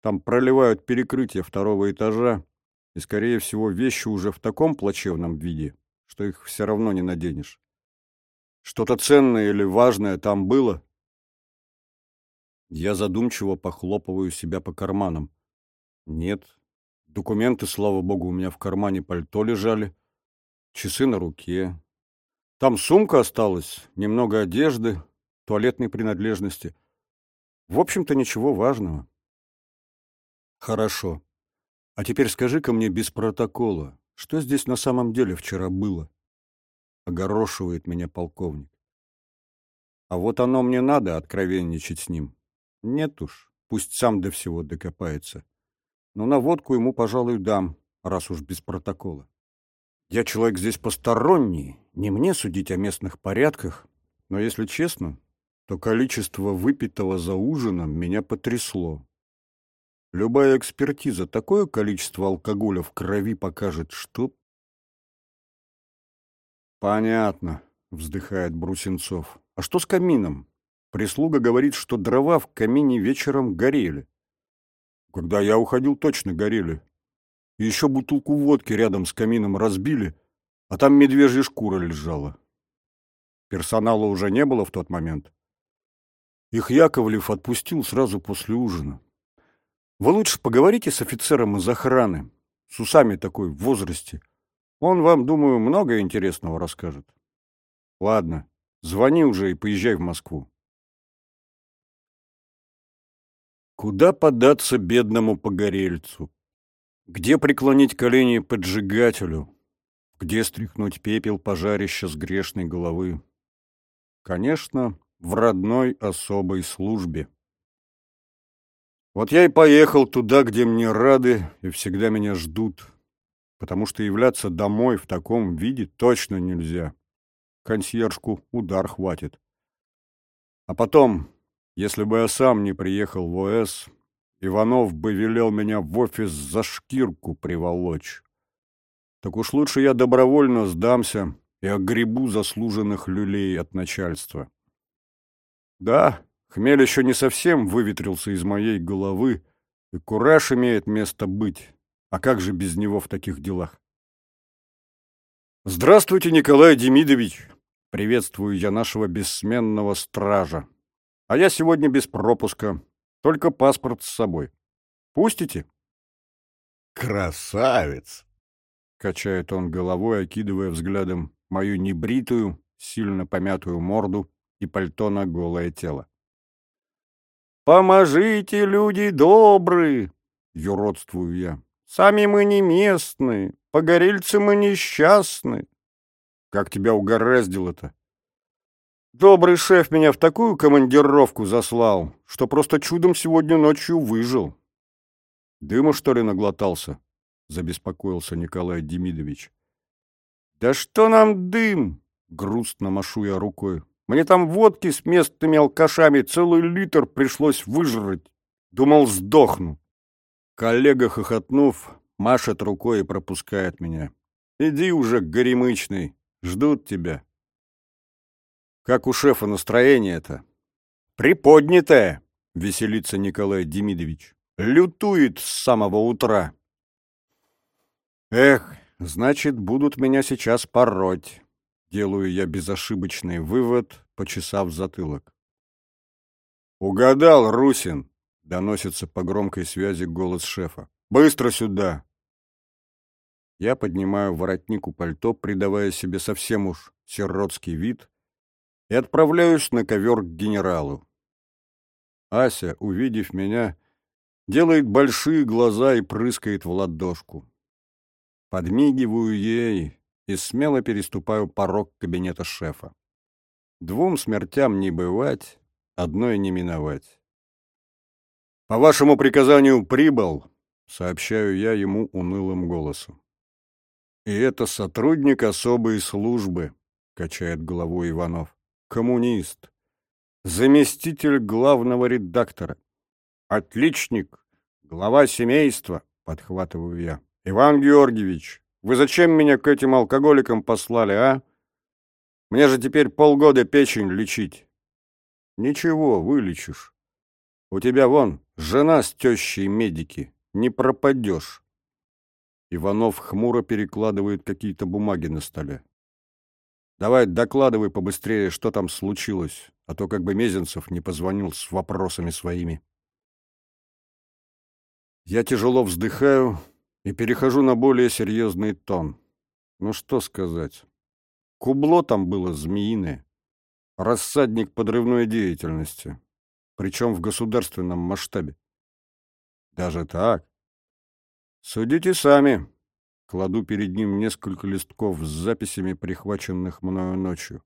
Там проливают перекрытие второго этажа, и, скорее всего, вещи уже в таком плачевном виде, что их все равно не наденешь. Что-то ценное или важное там было? Я задумчиво похлопываю себя по карманам. Нет. Документы, слава богу, у меня в кармане пальто лежали. Часы на руке. Там сумка осталась, немного одежды, туалетной принадлежности. В общем-то, ничего важного. Хорошо. А теперь скажи-ка мне без протокола, что здесь на самом деле вчера было? Огорошивает меня полковник. А вот оно мне надо откровенничать с ним. Нет уж, пусть сам до всего докопается но на водку ему, пожалуй, дам, раз уж без протокола. Я человек здесь посторонний, не мне судить о местных порядках, но, если честно, то количество выпитого за ужином меня потрясло. Любая экспертиза такое количество алкоголя в крови покажет, что Понятно, вздыхает Брусенцов. А что с камином? Прислуга говорит, что дрова в камине вечером горели. Когда я уходил, точно горели. Еще бутылку водки рядом с камином разбили, а там медвежья шкура лежала. Персонала уже не было в тот момент. Их Яковлев отпустил сразу после ужина. Вы лучше поговорите с офицером из охраны, с усами такой в возрасте. Он вам, думаю, много интересного расскажет. Ладно, звони уже и поезжай в Москву. Куда податься бедному погорельцу? Где преклонить колени поджигателю? Где стряхнуть пепел пожарища с грешной головы? Конечно, в родной особой службе. Вот я и поехал туда, где мне рады и всегда меня ждут, потому что являться домой в таком виде точно нельзя. Консьержку удар хватит. А потом, если бы я сам не приехал в ОС, Иванов бы велел меня в офис за шкирку приволочь. Так уж лучше я добровольно сдамся и огребу заслуженных люлей от начальства. Да, хмель еще не совсем выветрился из моей головы, и кураж имеет место быть. А как же без него в таких делах? Здравствуйте, Николай Демидович! Приветствую я нашего бессменного стража. А я сегодня без пропуска, только паспорт с собой. Пустите? Красавец! Качает он головой, окидывая взглядом мою небритую, сильно помятую морду и пальто на голое тело. «Поможите, люди добрые!» — юродствую я. «Сами мы не местные, погорельцы мы несчастны». «Как тебя угораздило-то?» «Добрый шеф меня в такую командировку заслал, что просто чудом сегодня ночью выжил». «Дыма, что ли, наглотался?» — забеспокоился Николай Демидович. «Да что нам дым?» — грустно машу я рукой. Мне там водки с местными алкашами целый литр пришлось выжрать. Думал, сдохну. Коллега, хохотнув, машет рукой и пропускает меня. Иди уже, горемычный, ждут тебя. Как у шефа настроение-то? Приподнятое, веселится Николай Демидович. Лютует с самого утра. Эх, значит, будут меня сейчас пороть. Делаю я безошибочный вывод, почесав затылок. «Угадал, Русин!» — доносится по громкой связи голос шефа. «Быстро сюда!» Я поднимаю воротник у пальто, придавая себе совсем уж сиротский вид, и отправляюсь на ковер к генералу. Ася, увидев меня, делает большие глаза и прыскает в ладошку. Подмигиваю ей, и смело переступаю порог кабинета шефа. Двум смертям не бывать, одной не миновать. «По вашему приказанию прибыл», — сообщаю я ему унылым голосом. «И это сотрудник особой службы», — качает головой Иванов. «Коммунист. Заместитель главного редактора. Отличник. Глава семейства», — подхватываю я. «Иван Георгиевич, вы зачем меня к этим алкоголикам послали, а? Мне же теперь полгода печень лечить. Ничего, вылечишь. У тебя вон жена с тещей медики. Не пропадешь. Иванов хмуро перекладывает какие-то бумаги на столе. Давай докладывай побыстрее, что там случилось, а то как бы Мезенцев не позвонил с вопросами своими. Я тяжело вздыхаю, и перехожу на более серьезный тон. Ну что сказать. Кубло там было змеиное. Рассадник подрывной деятельности. Причем в государственном масштабе. Даже так? Судите сами. Кладу перед ним несколько листков с записями, прихваченных мною ночью.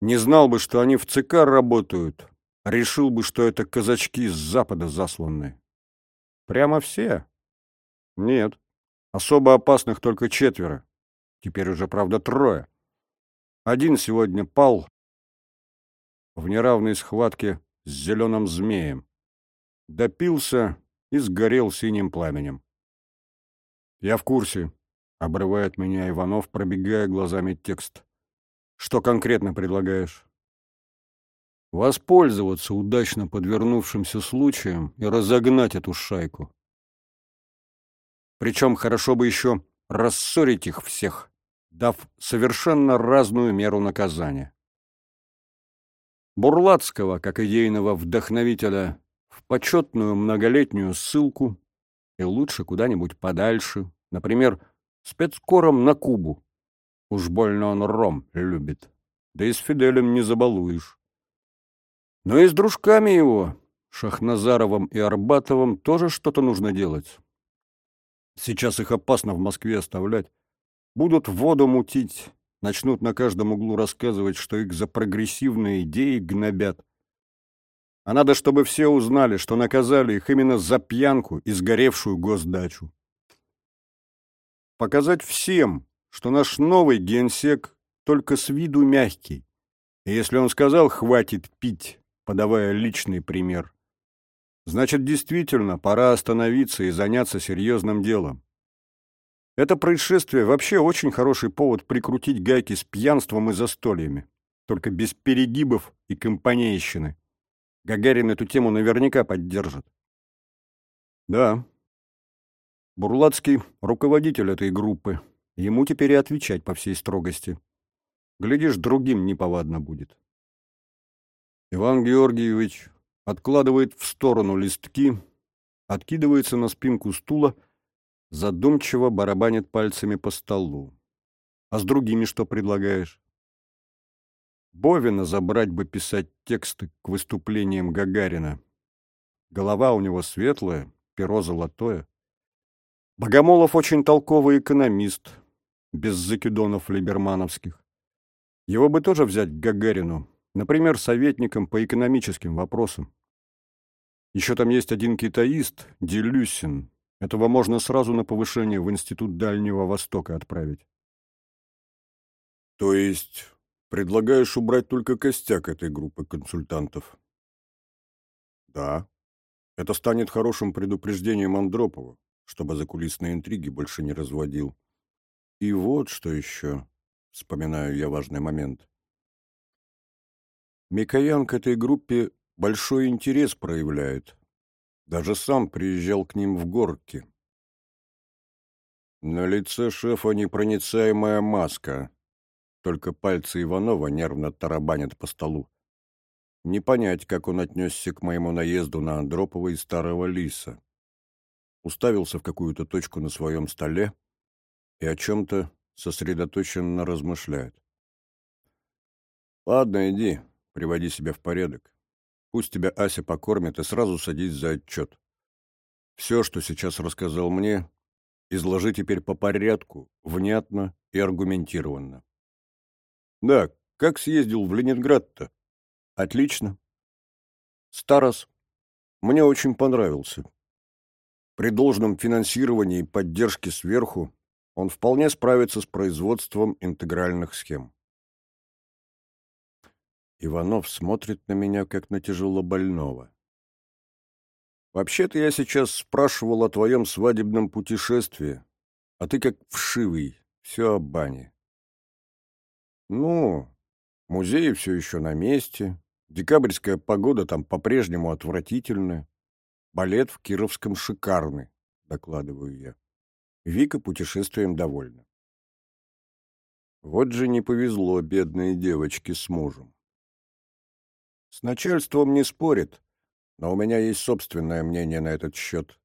Не знал бы, что они в ЦК работают. Решил бы, что это казачки с запада засланные. Прямо все. Нет. Особо опасных только четверо. Теперь уже, правда, трое. Один сегодня пал в неравной схватке с зеленым змеем. Допился и сгорел синим пламенем. Я в курсе. — обрывает меня Иванов, пробегая глазами текст. «Что конкретно предлагаешь?» «Воспользоваться удачно подвернувшимся случаем и разогнать эту шайку. Причем хорошо бы еще рассорить их всех, дав совершенно разную меру наказания. Бурлацкого, как идейного вдохновителя, в почетную многолетнюю ссылку и лучше куда-нибудь подальше, например, спецкором на Кубу. Уж больно он ром любит, да и с Фиделем не забалуешь. Но и с дружками его, Шахназаровым и Арбатовым, тоже что-то нужно делать. Сейчас их опасно в Москве оставлять. Будут воду мутить, начнут на каждом углу рассказывать, что их за прогрессивные идеи гнобят. А надо, чтобы все узнали, что наказали их именно за пьянку и сгоревшую госдачу. Показать всем, что наш новый генсек только с виду мягкий. И если он сказал «хватит пить», подавая личный пример, значит, действительно пора остановиться и заняться серьезным делом. Это происшествие вообще очень хороший повод прикрутить гайки с пьянством и застольями, только без перегибов и компанейщины. Гагарин эту тему наверняка поддержит. Да. Бурлацкий — руководитель этой группы. Ему теперь и отвечать по всей строгости. Глядишь, другим неповадно будет. Иван Георгиевич откладывает в сторону листки, откидывается на спинку стула, задумчиво барабанит пальцами по столу. А с другими что предлагаешь? Бовина забрать бы писать тексты к выступлениям Гагарина. Голова у него светлая, перо золотое. Богомолов очень толковый экономист, без закидонов либермановских. Его бы тоже взять к Гагарину, например, советником по экономическим вопросам. Еще там есть один китаист, Делюсин. Этого можно сразу на повышение в Институт Дальнего Востока отправить. То есть Предлагаешь убрать только костяк этой группы консультантов? Да. Это станет хорошим предупреждением Андропова, чтобы закулисные интриги больше не разводил. И вот что еще, вспоминаю я важный момент. Микоян к этой группе большой интерес проявляет. Даже сам приезжал к ним в горки. На лице шефа непроницаемая маска, только пальцы Иванова нервно тарабанят по столу. Не понять, как он отнесся к моему наезду на Андропова и старого лиса. Уставился в какую-то точку на своем столе и о чем-то сосредоточенно размышляет. «Ладно, иди, приводи себя в порядок. Пусть тебя Ася покормит и сразу садись за отчет. Все, что сейчас рассказал мне, изложи теперь по порядку, внятно и аргументированно. Да, как съездил в Ленинград-то? Отлично. Старос. Мне очень понравился. При должном финансировании и поддержке сверху он вполне справится с производством интегральных схем. Иванов смотрит на меня, как на тяжелобольного. Вообще-то я сейчас спрашивал о твоем свадебном путешествии, а ты как вшивый, все о бане. Ну, музей все еще на месте, декабрьская погода там по-прежнему отвратительная, балет в Кировском шикарный, докладываю я. Вика путешествием довольна. Вот же не повезло бедной девочке с мужем. С начальством не спорит, но у меня есть собственное мнение на этот счет.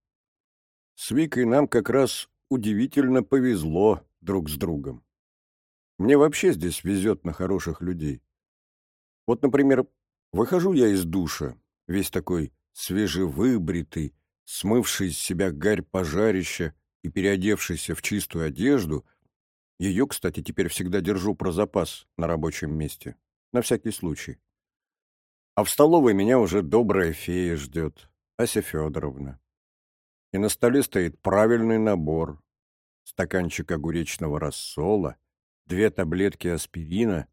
С Викой нам как раз удивительно повезло друг с другом. Мне вообще здесь везет на хороших людей. Вот, например, выхожу я из душа, весь такой свежевыбритый, смывший из себя гарь пожарища и переодевшийся в чистую одежду. Ее, кстати, теперь всегда держу про запас на рабочем месте, на всякий случай. А в столовой меня уже добрая фея ждет, Ася Федоровна. И на столе стоит правильный набор. Стаканчик огуречного рассола, две таблетки аспирина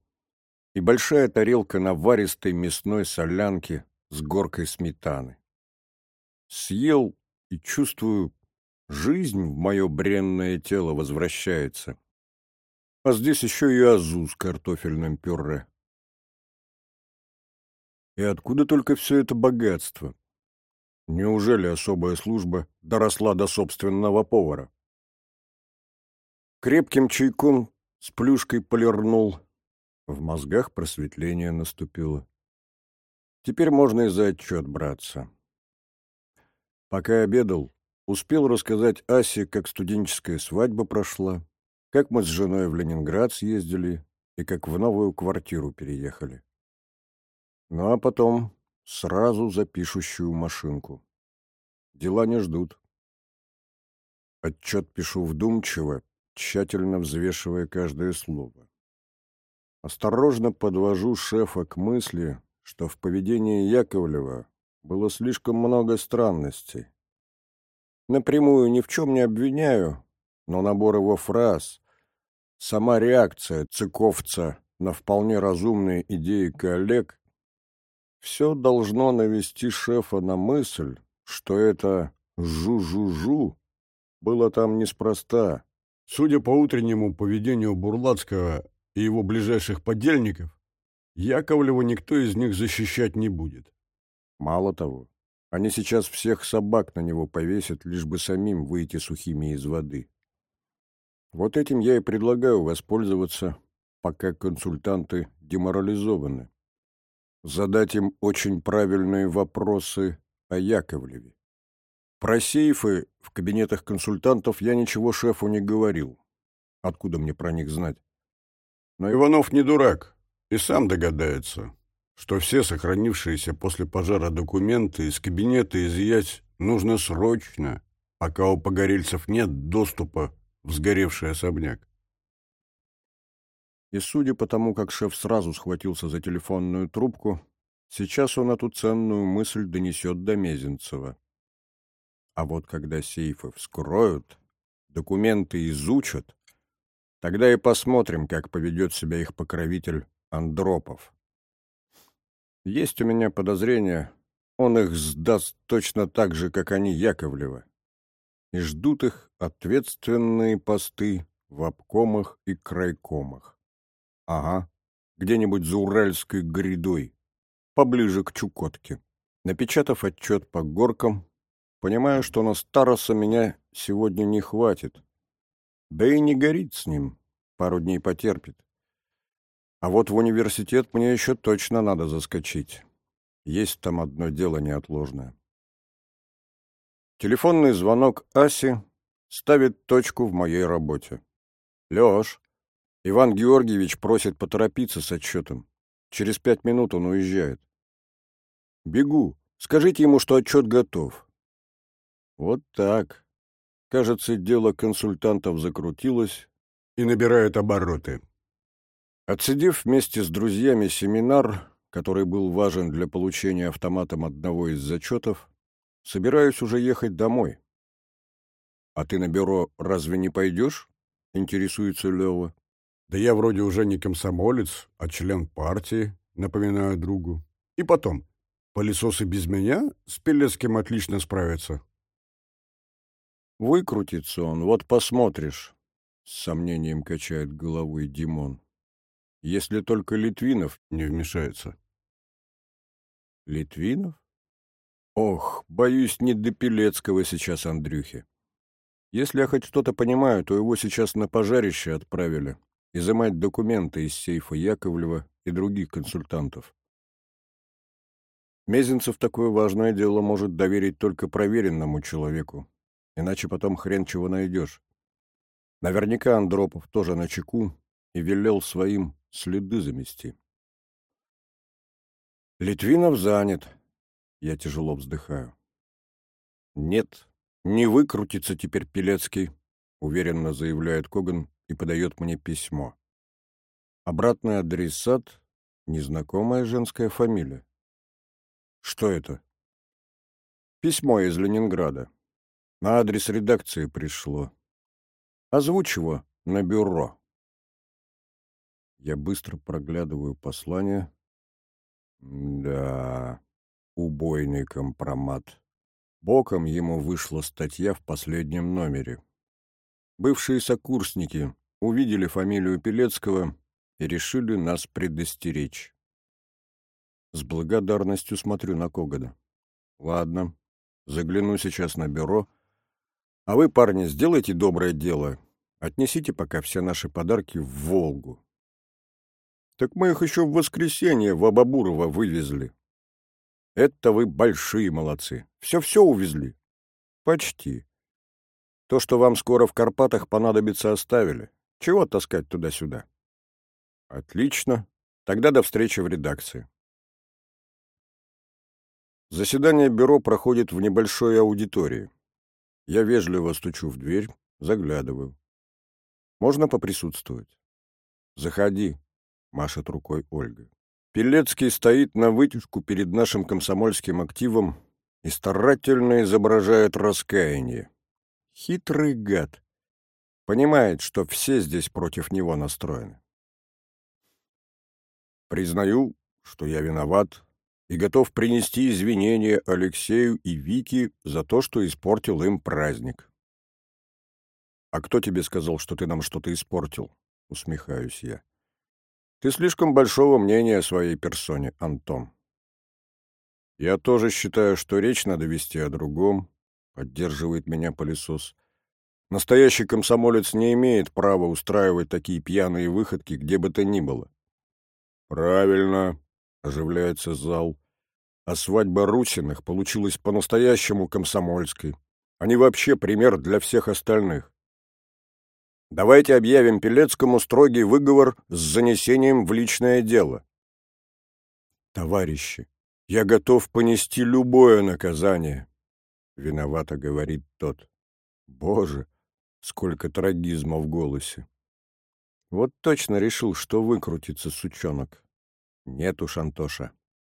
и большая тарелка наваристой мясной солянки с горкой сметаны. Съел и чувствую, Жизнь в мое бренное тело возвращается. А здесь еще и азу с картофельным пюре. И откуда только все это богатство? Неужели особая служба доросла до собственного повара? Крепким чайком с плюшкой полирнул. В мозгах просветление наступило. Теперь можно и за отчет браться. Пока обедал, успел рассказать Асе, как студенческая свадьба прошла, как мы с женой в Ленинград съездили и как в новую квартиру переехали. Ну а потом сразу за пишущую машинку. Дела не ждут. Отчет пишу вдумчиво, тщательно взвешивая каждое слово. Осторожно подвожу шефа к мысли, что в поведении Яковлева было слишком много странностей. Напрямую ни в чем не обвиняю, но набор его фраз, сама реакция цыковца на вполне разумные идеи коллег все должно навести шефа на мысль, что это «жу-жу-жу» было там неспроста. Судя по утреннему поведению Бурлацкого и его ближайших подельников, Яковлева никто из них защищать не будет. Мало того, они сейчас всех собак на него повесят, лишь бы самим выйти сухими из воды. Вот этим я и предлагаю воспользоваться, пока консультанты деморализованы задать им очень правильные вопросы о Яковлеве. Про сейфы в кабинетах консультантов я ничего шефу не говорил. Откуда мне про них знать? Но Иванов не дурак и сам догадается, что все сохранившиеся после пожара документы из кабинета изъять нужно срочно, пока у погорельцев нет доступа в сгоревший особняк. И судя по тому, как шеф сразу схватился за телефонную трубку, сейчас он эту ценную мысль донесет до Мезенцева. А вот когда сейфы вскроют, документы изучат, тогда и посмотрим, как поведет себя их покровитель Андропов. Есть у меня подозрение, он их сдаст точно так же, как они Яковлева. И ждут их ответственные посты в обкомах и крайкомах. Ага, где-нибудь за Уральской грядой, поближе к Чукотке. Напечатав отчет по горкам, понимаю, что на Староса меня сегодня не хватит. Да и не горит с ним, пару дней потерпит. А вот в университет мне еще точно надо заскочить. Есть там одно дело неотложное. Телефонный звонок Аси ставит точку в моей работе. «Леш, Иван Георгиевич просит поторопиться с отчетом. Через пять минут он уезжает. Бегу. Скажите ему, что отчет готов. Вот так. Кажется, дело консультантов закрутилось и набирает обороты. Отсидев вместе с друзьями семинар, который был важен для получения автоматом одного из зачетов, собираюсь уже ехать домой. «А ты на бюро разве не пойдешь?» — интересуется Лева. Да я вроде уже не комсомолец, а член партии, напоминаю другу. И потом, пылесосы без меня с Пелецким отлично справятся. Выкрутится он, вот посмотришь, — с сомнением качает головой Димон. Если только Литвинов не вмешается. Литвинов? Ох, боюсь, не до Пелецкого сейчас Андрюхе. Если я хоть что-то понимаю, то его сейчас на пожарище отправили изымать документы из сейфа Яковлева и других консультантов. Мезенцев такое важное дело может доверить только проверенному человеку, иначе потом хрен чего найдешь. Наверняка Андропов тоже на чеку и велел своим следы замести. Литвинов занят. Я тяжело вздыхаю. Нет, не выкрутится теперь Пелецкий, уверенно заявляет Коган и подает мне письмо. Обратный адресат — незнакомая женская фамилия. Что это? Письмо из Ленинграда. На адрес редакции пришло. Озвучь его на бюро. Я быстро проглядываю послание. Да, убойный компромат. Боком ему вышла статья в последнем номере. Бывшие сокурсники увидели фамилию Пелецкого и решили нас предостеречь. С благодарностью смотрю на Когода. Ладно, загляну сейчас на бюро. А вы, парни, сделайте доброе дело. Отнесите пока все наши подарки в Волгу. Так мы их еще в воскресенье в Абабурово вывезли. Это вы большие молодцы. Все-все увезли. Почти. То, что вам скоро в Карпатах понадобится, оставили. Чего таскать туда-сюда? Отлично. Тогда до встречи в редакции. Заседание бюро проходит в небольшой аудитории. Я вежливо стучу в дверь, заглядываю. Можно поприсутствовать? Заходи, машет рукой Ольга. Пелецкий стоит на вытяжку перед нашим комсомольским активом и старательно изображает раскаяние. Хитрый гад. Понимает, что все здесь против него настроены. Признаю, что я виноват и готов принести извинения Алексею и Вике за то, что испортил им праздник. «А кто тебе сказал, что ты нам что-то испортил?» — усмехаюсь я. «Ты слишком большого мнения о своей персоне, Антон». «Я тоже считаю, что речь надо вести о другом», Поддерживает меня пылесос. Настоящий комсомолец не имеет права устраивать такие пьяные выходки, где бы то ни было. Правильно, оживляется зал. А свадьба Русиных получилась по-настоящему комсомольской. Они вообще пример для всех остальных. Давайте объявим Пелецкому строгий выговор с занесением в личное дело. Товарищи, я готов понести любое наказание, Виновато говорит тот. Боже, сколько трагизма в голосе. Вот точно решил, что выкрутится сучонок. Нет уж, Антоша,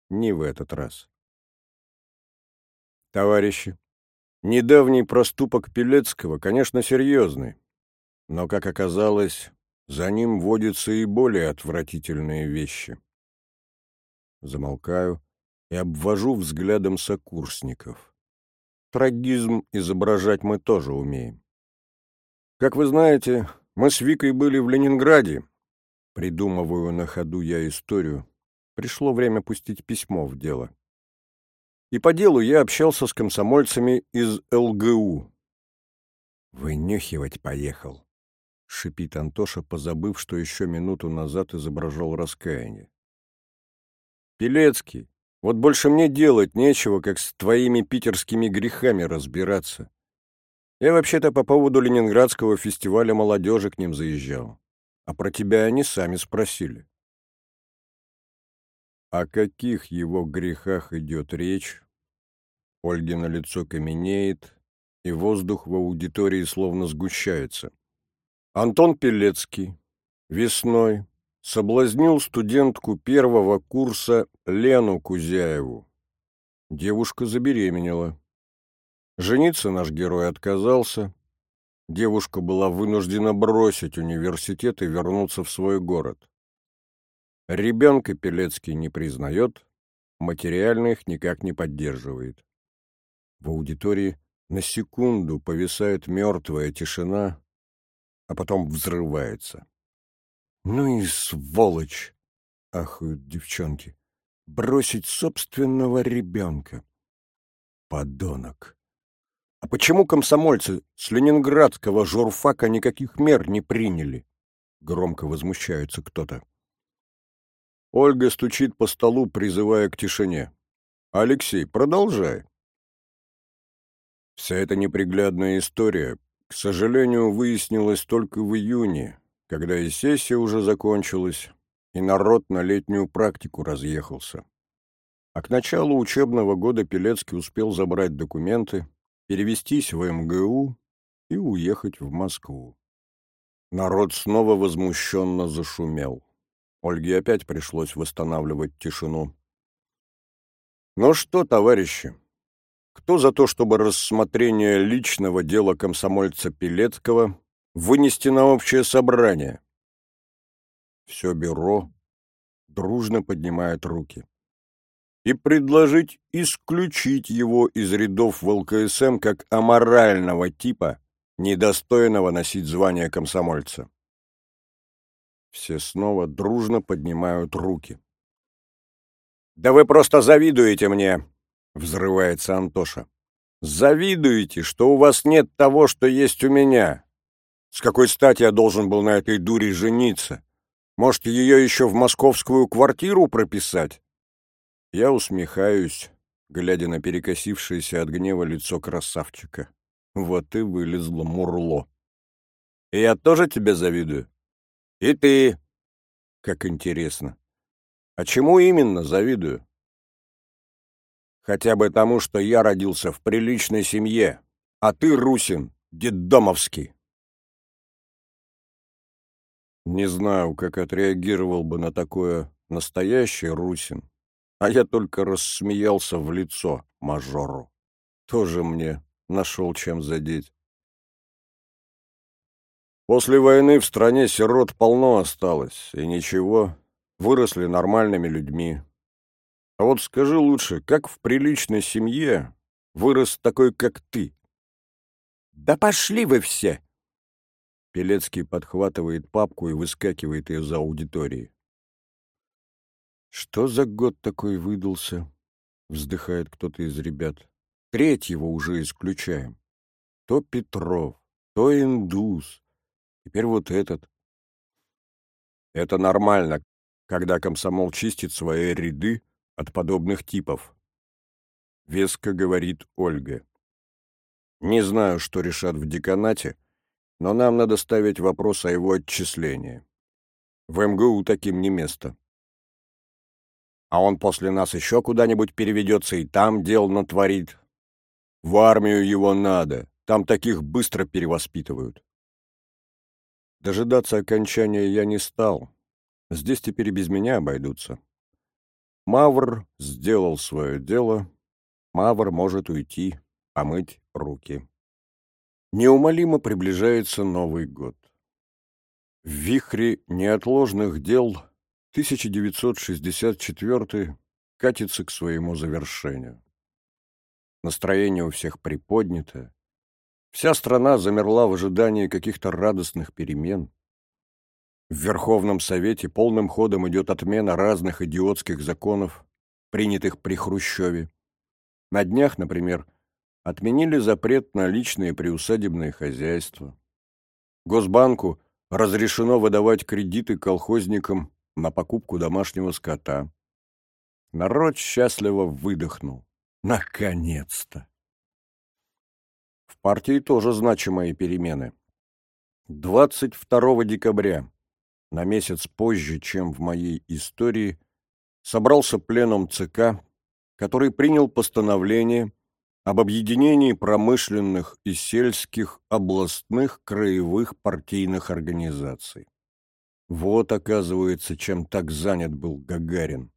не в этот раз. Товарищи, недавний проступок Пелецкого, конечно, серьезный, но, как оказалось, за ним водятся и более отвратительные вещи. Замолкаю и обвожу взглядом сокурсников трагизм изображать мы тоже умеем. Как вы знаете, мы с Викой были в Ленинграде. Придумываю на ходу я историю. Пришло время пустить письмо в дело. И по делу я общался с комсомольцами из ЛГУ. «Вынюхивать поехал», — шипит Антоша, позабыв, что еще минуту назад изображал раскаяние. «Пелецкий, вот больше мне делать нечего, как с твоими питерскими грехами разбираться. Я вообще-то по поводу Ленинградского фестиваля молодежи к ним заезжал. А про тебя они сами спросили. О каких его грехах идет речь? Ольгино лицо каменеет, и воздух в аудитории словно сгущается. Антон Пелецкий. Весной соблазнил студентку первого курса Лену Кузяеву. Девушка забеременела. Жениться наш герой отказался. Девушка была вынуждена бросить университет и вернуться в свой город. Ребенка Пелецкий не признает, материально их никак не поддерживает. В аудитории на секунду повисает мертвая тишина, а потом взрывается. «Ну и сволочь!» — ахают девчонки. «Бросить собственного ребенка!» «Подонок!» «А почему комсомольцы с ленинградского журфака никаких мер не приняли?» Громко возмущается кто-то. Ольга стучит по столу, призывая к тишине. «Алексей, продолжай». Вся эта неприглядная история, к сожалению, выяснилась только в июне, когда и сессия уже закончилась, и народ на летнюю практику разъехался. А к началу учебного года Пелецкий успел забрать документы, перевестись в МГУ и уехать в Москву. Народ снова возмущенно зашумел. Ольге опять пришлось восстанавливать тишину. «Ну что, товарищи, кто за то, чтобы рассмотрение личного дела комсомольца Пелецкого вынести на общее собрание. Все бюро дружно поднимает руки. и предложить исключить его из рядов в как аморального типа, недостойного носить звание комсомольца. Все снова дружно поднимают руки. «Да вы просто завидуете мне!» — взрывается Антоша. «Завидуете, что у вас нет того, что есть у меня. С какой стати я должен был на этой дуре жениться? Может, ее еще в московскую квартиру прописать?» Я усмехаюсь, глядя на перекосившееся от гнева лицо красавчика. Вот и вылезло мурло. И я тоже тебе завидую? И ты. Как интересно. А чему именно завидую? Хотя бы тому, что я родился в приличной семье, а ты, Русин, детдомовский. Не знаю, как отреагировал бы на такое настоящий Русин, а я только рассмеялся в лицо мажору. Тоже мне нашел чем задеть. После войны в стране сирот полно осталось, и ничего, выросли нормальными людьми. А вот скажи лучше, как в приличной семье вырос такой, как ты? Да пошли вы все! Пелецкий подхватывает папку и выскакивает из аудитории. Что за год такой выдался? Вздыхает кто-то из ребят. Третьего уже исключаем. То Петров, то Индус. Теперь вот этот. Это нормально, когда комсомол чистит свои ряды от подобных типов. Веско говорит Ольга. Не знаю, что решат в деканате, но нам надо ставить вопрос о его отчислении. В МГУ таким не место а он после нас еще куда-нибудь переведется и там дел натворит. В армию его надо, там таких быстро перевоспитывают. Дожидаться окончания я не стал. Здесь теперь и без меня обойдутся. Мавр сделал свое дело. Мавр может уйти, помыть руки. Неумолимо приближается Новый год. В вихре неотложных дел 1964 катится к своему завершению. Настроение у всех приподнято. Вся страна замерла в ожидании каких-то радостных перемен. В Верховном Совете полным ходом идет отмена разных идиотских законов, принятых при Хрущеве. На днях, например, отменили запрет на личные приусадебные хозяйства. Госбанку разрешено выдавать кредиты колхозникам на покупку домашнего скота. Народ счастливо выдохнул. Наконец-то! В партии тоже значимые перемены. 22 декабря, на месяц позже, чем в моей истории, собрался пленум ЦК, который принял постановление об объединении промышленных и сельских областных краевых партийных организаций. Вот, оказывается, чем так занят был Гагарин.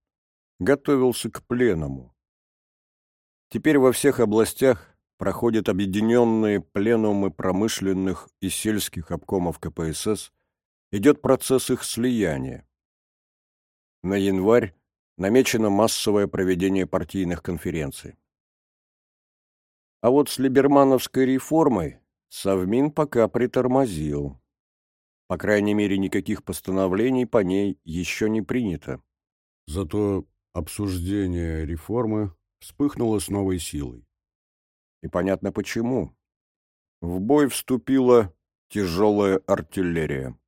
Готовился к пленуму. Теперь во всех областях проходят объединенные пленумы промышленных и сельских обкомов КПСС, идет процесс их слияния. На январь намечено массовое проведение партийных конференций. А вот с либермановской реформой Совмин пока притормозил. По крайней мере, никаких постановлений по ней еще не принято. Зато обсуждение реформы вспыхнуло с новой силой. И понятно почему. В бой вступила тяжелая артиллерия.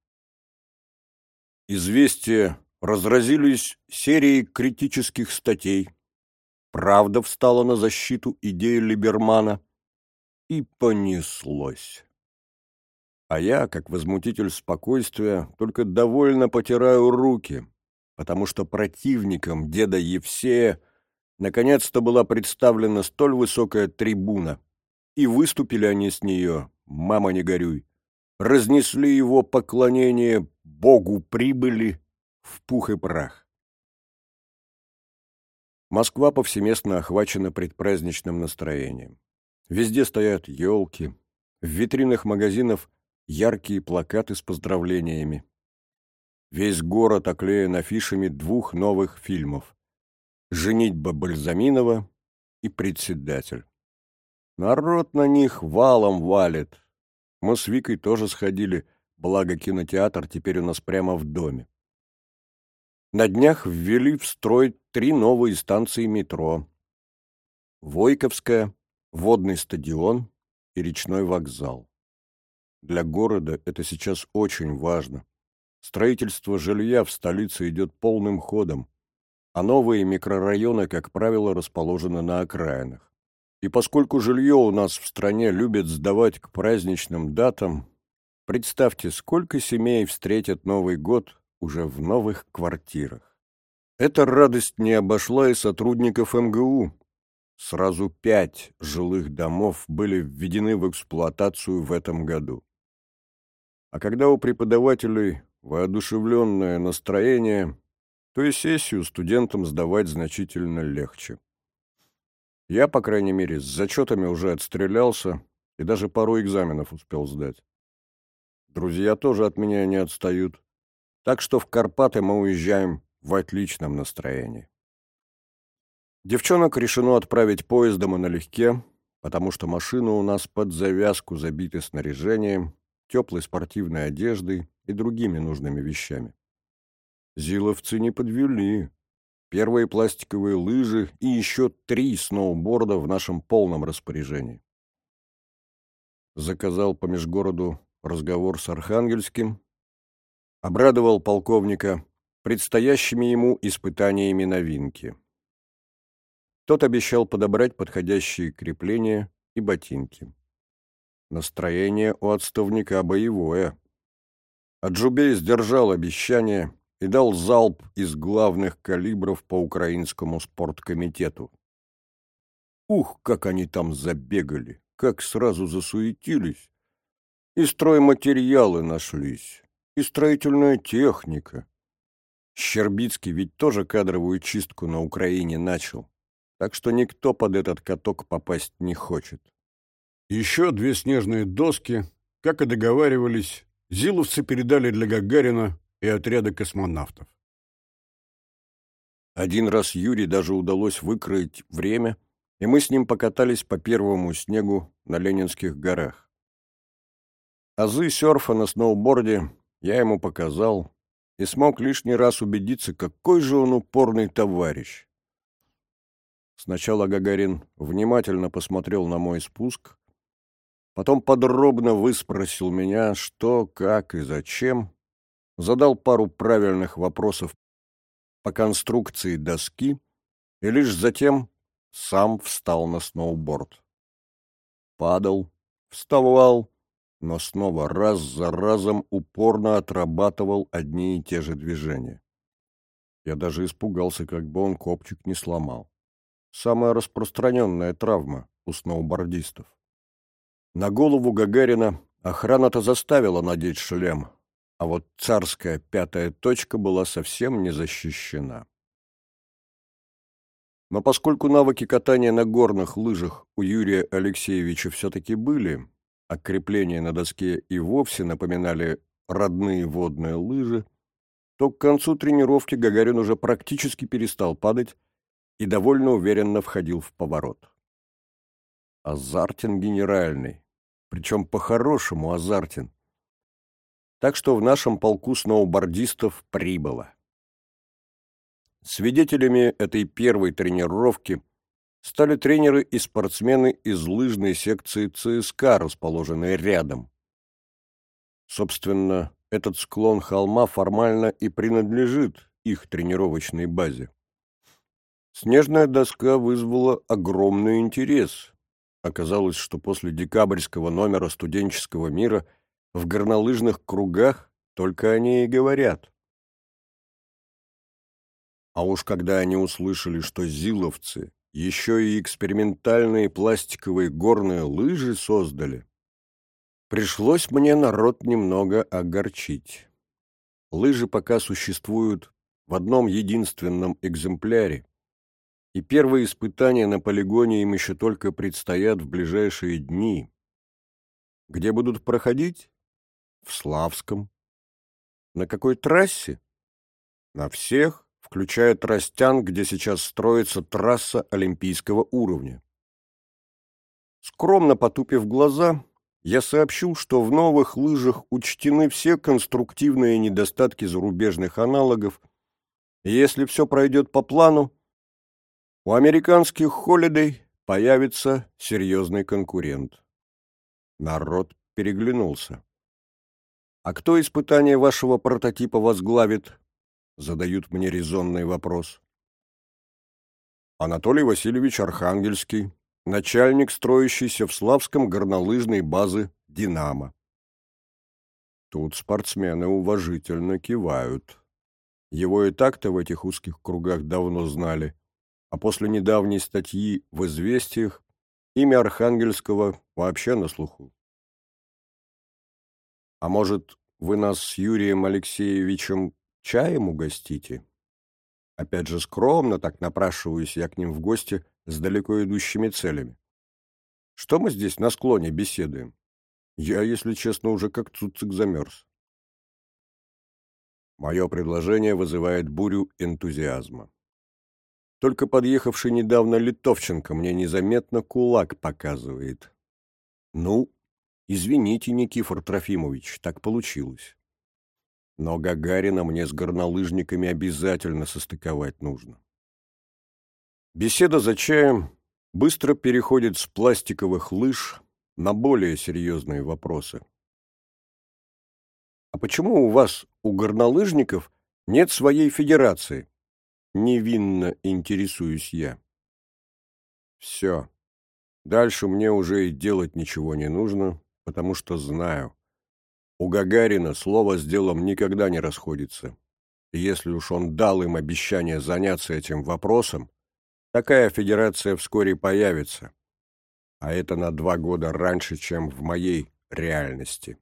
Известия разразились серией критических статей. Правда встала на защиту идеи Либермана. И понеслось. А я, как возмутитель спокойствия, только довольно потираю руки, потому что противникам деда Евсея наконец-то была представлена столь высокая трибуна, и выступили они с нее, мама не горюй, разнесли его поклонение Богу прибыли в пух и прах. Москва повсеместно охвачена предпраздничным настроением. Везде стоят елки, в витринах магазинов яркие плакаты с поздравлениями. Весь город оклеен афишами двух новых фильмов женитьба Бальзаминова и председатель. Народ на них валом валит. Мы с Викой тоже сходили, благо кинотеатр теперь у нас прямо в доме. На днях ввели в строй три новые станции метро. Войковская, водный стадион и речной вокзал. Для города это сейчас очень важно. Строительство жилья в столице идет полным ходом, а новые микрорайоны, как правило, расположены на окраинах. И поскольку жилье у нас в стране любят сдавать к праздничным датам, представьте, сколько семей встретят Новый год уже в новых квартирах. Эта радость не обошла и сотрудников МГУ. Сразу пять жилых домов были введены в эксплуатацию в этом году. А когда у преподавателей воодушевленное настроение, то и сессию студентам сдавать значительно легче. Я, по крайней мере, с зачетами уже отстрелялся и даже пару экзаменов успел сдать. Друзья тоже от меня не отстают. Так что в Карпаты мы уезжаем в отличном настроении. Девчонок решено отправить поездом и налегке, потому что машины у нас под завязку забиты снаряжением, теплой спортивной одеждой и другими нужными вещами. Зиловцы не подвели. Первые пластиковые лыжи и еще три сноуборда в нашем полном распоряжении. Заказал по межгороду разговор с Архангельским, обрадовал полковника предстоящими ему испытаниями новинки. Тот обещал подобрать подходящие крепления и ботинки. Настроение у отставника боевое. Аджубей сдержал обещание и дал залп из главных калибров по украинскому спорткомитету. Ух, как они там забегали, как сразу засуетились. И стройматериалы нашлись, и строительная техника. Щербицкий ведь тоже кадровую чистку на Украине начал, так что никто под этот каток попасть не хочет. Еще две снежные доски, как и договаривались, зиловцы передали для Гагарина и отряда космонавтов. Один раз Юре даже удалось выкроить время, и мы с ним покатались по первому снегу на Ленинских горах. Азы серфа на сноуборде я ему показал и смог лишний раз убедиться, какой же он упорный товарищ. Сначала Гагарин внимательно посмотрел на мой спуск, потом подробно выспросил меня, что, как и зачем, задал пару правильных вопросов по конструкции доски и лишь затем сам встал на сноуборд. Падал, вставал, но снова раз за разом упорно отрабатывал одни и те же движения. Я даже испугался, как бы он копчик не сломал. Самая распространенная травма у сноубордистов. На голову Гагарина охрана-то заставила надеть шлем, а вот царская пятая точка была совсем не защищена. Но поскольку навыки катания на горных лыжах у Юрия Алексеевича все-таки были, а крепления на доске и вовсе напоминали родные водные лыжи, то к концу тренировки Гагарин уже практически перестал падать и довольно уверенно входил в поворот. Азартен генеральный, причем по-хорошему азартен. Так что в нашем полку сноубордистов прибыло. Свидетелями этой первой тренировки стали тренеры и спортсмены из лыжной секции ЦСКА, расположенной рядом. Собственно, этот склон холма формально и принадлежит их тренировочной базе. Снежная доска вызвала огромный интерес. Оказалось, что после декабрьского номера студенческого мира в горнолыжных кругах только о ней и говорят. А уж когда они услышали, что зиловцы еще и экспериментальные пластиковые горные лыжи создали. Пришлось мне народ немного огорчить. Лыжи пока существуют в одном единственном экземпляре, и первые испытания на полигоне им еще только предстоят в ближайшие дни. Где будут проходить? В Славском. На какой трассе? На всех, включая Тростян, где сейчас строится трасса олимпийского уровня. Скромно потупив глаза, я сообщил, что в новых лыжах учтены все конструктивные недостатки зарубежных аналогов, и если все пройдет по плану, у американских холидей появится серьезный конкурент. Народ переглянулся. «А кто испытание вашего прототипа возглавит?» Задают мне резонный вопрос. Анатолий Васильевич Архангельский, начальник строящейся в Славском горнолыжной базы «Динамо». Тут спортсмены уважительно кивают. Его и так-то в этих узких кругах давно знали, а после недавней статьи в «Известиях» имя Архангельского вообще на слуху. А может, вы нас с Юрием Алексеевичем чаем угостите? Опять же, скромно так напрашиваюсь я к ним в гости с далеко идущими целями. Что мы здесь на склоне беседуем? Я, если честно, уже как цуцик замерз. Мое предложение вызывает бурю энтузиазма. Только подъехавший недавно Литовченко мне незаметно кулак показывает. Ну, извините, Никифор Трофимович, так получилось. Но Гагарина мне с горнолыжниками обязательно состыковать нужно. Беседа за чаем быстро переходит с пластиковых лыж на более серьезные вопросы. А почему у вас, у горнолыжников, нет своей федерации? Невинно интересуюсь я. Все. Дальше мне уже и делать ничего не нужно, потому что знаю. У Гагарина слово с делом никогда не расходится. Если уж он дал им обещание заняться этим вопросом, Такая федерация вскоре появится, а это на два года раньше, чем в моей реальности.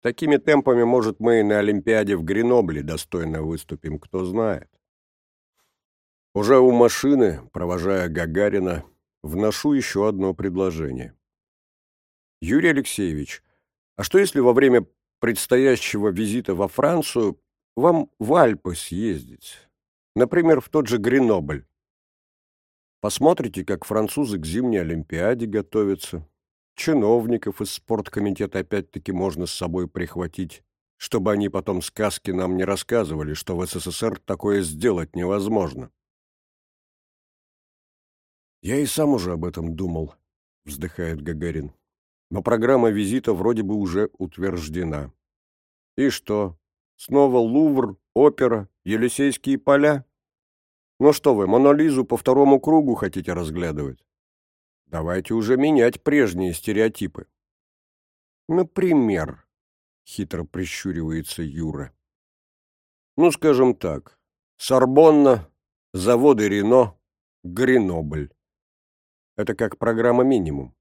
Такими темпами, может, мы и на Олимпиаде в Гренобле достойно выступим, кто знает. Уже у машины, провожая Гагарина, вношу еще одно предложение. Юрий Алексеевич, а что если во время предстоящего визита во Францию вам в Альпы съездить? Например, в тот же Гренобль. Посмотрите, как французы к зимней Олимпиаде готовятся. Чиновников из спорткомитета опять-таки можно с собой прихватить, чтобы они потом сказки нам не рассказывали, что в СССР такое сделать невозможно. «Я и сам уже об этом думал», — вздыхает Гагарин. «Но программа визита вроде бы уже утверждена». «И что? Снова Лувр, опера, Елисейские поля?» Ну что вы, Монолизу по второму кругу хотите разглядывать? Давайте уже менять прежние стереотипы. Например, хитро прищуривается Юра. Ну, скажем так, Сорбонна, заводы Рено, Гренобль. Это как программа минимум.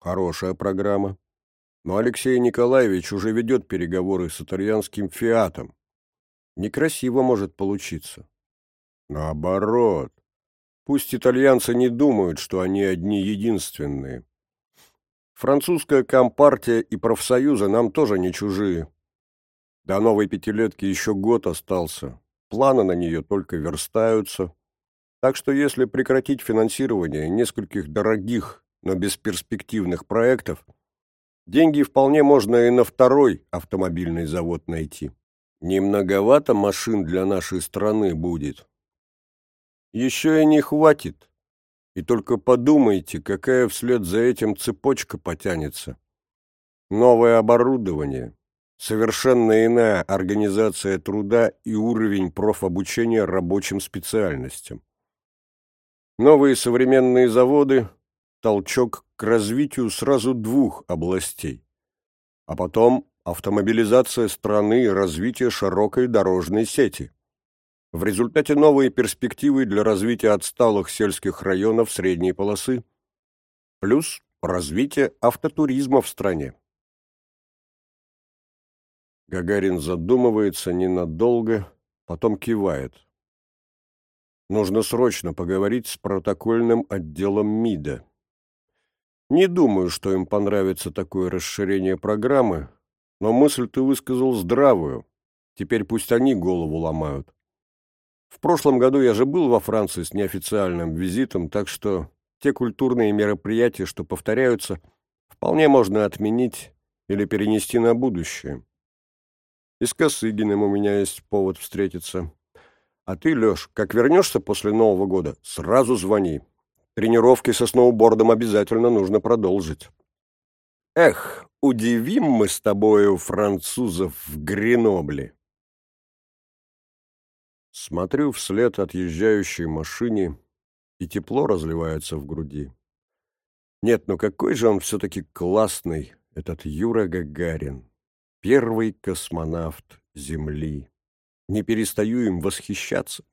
Хорошая программа. Но Алексей Николаевич уже ведет переговоры с итальянским «Фиатом». Некрасиво может получиться. Наоборот. Пусть итальянцы не думают, что они одни единственные. Французская компартия и профсоюзы нам тоже не чужие. До новой пятилетки еще год остался. Планы на нее только верстаются. Так что если прекратить финансирование нескольких дорогих, но бесперспективных проектов, деньги вполне можно и на второй автомобильный завод найти. Не многовато машин для нашей страны будет, еще и не хватит. И только подумайте, какая вслед за этим цепочка потянется. Новое оборудование, совершенно иная организация труда и уровень профобучения рабочим специальностям. Новые современные заводы – толчок к развитию сразу двух областей. А потом автомобилизация страны и развитие широкой дорожной сети. В результате новые перспективы для развития отсталых сельских районов средней полосы, плюс развитие автотуризма в стране. Гагарин задумывается ненадолго, потом кивает. Нужно срочно поговорить с протокольным отделом МИДа. Не думаю, что им понравится такое расширение программы, но мысль ты высказал здравую. Теперь пусть они голову ломают. В прошлом году я же был во Франции с неофициальным визитом, так что те культурные мероприятия, что повторяются, вполне можно отменить или перенести на будущее. И с Косыгиным у меня есть повод встретиться. А ты, Леш, как вернешься после Нового года, сразу звони. Тренировки со сноубордом обязательно нужно продолжить. Эх, удивим мы с тобою французов в Гренобле. Смотрю вслед отъезжающей машине, и тепло разливается в груди. Нет, ну какой же он все-таки классный, этот Юра Гагарин. Первый космонавт Земли. Не перестаю им восхищаться.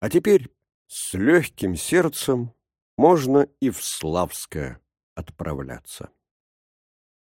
А теперь с легким сердцем можно и в Славское отправляться.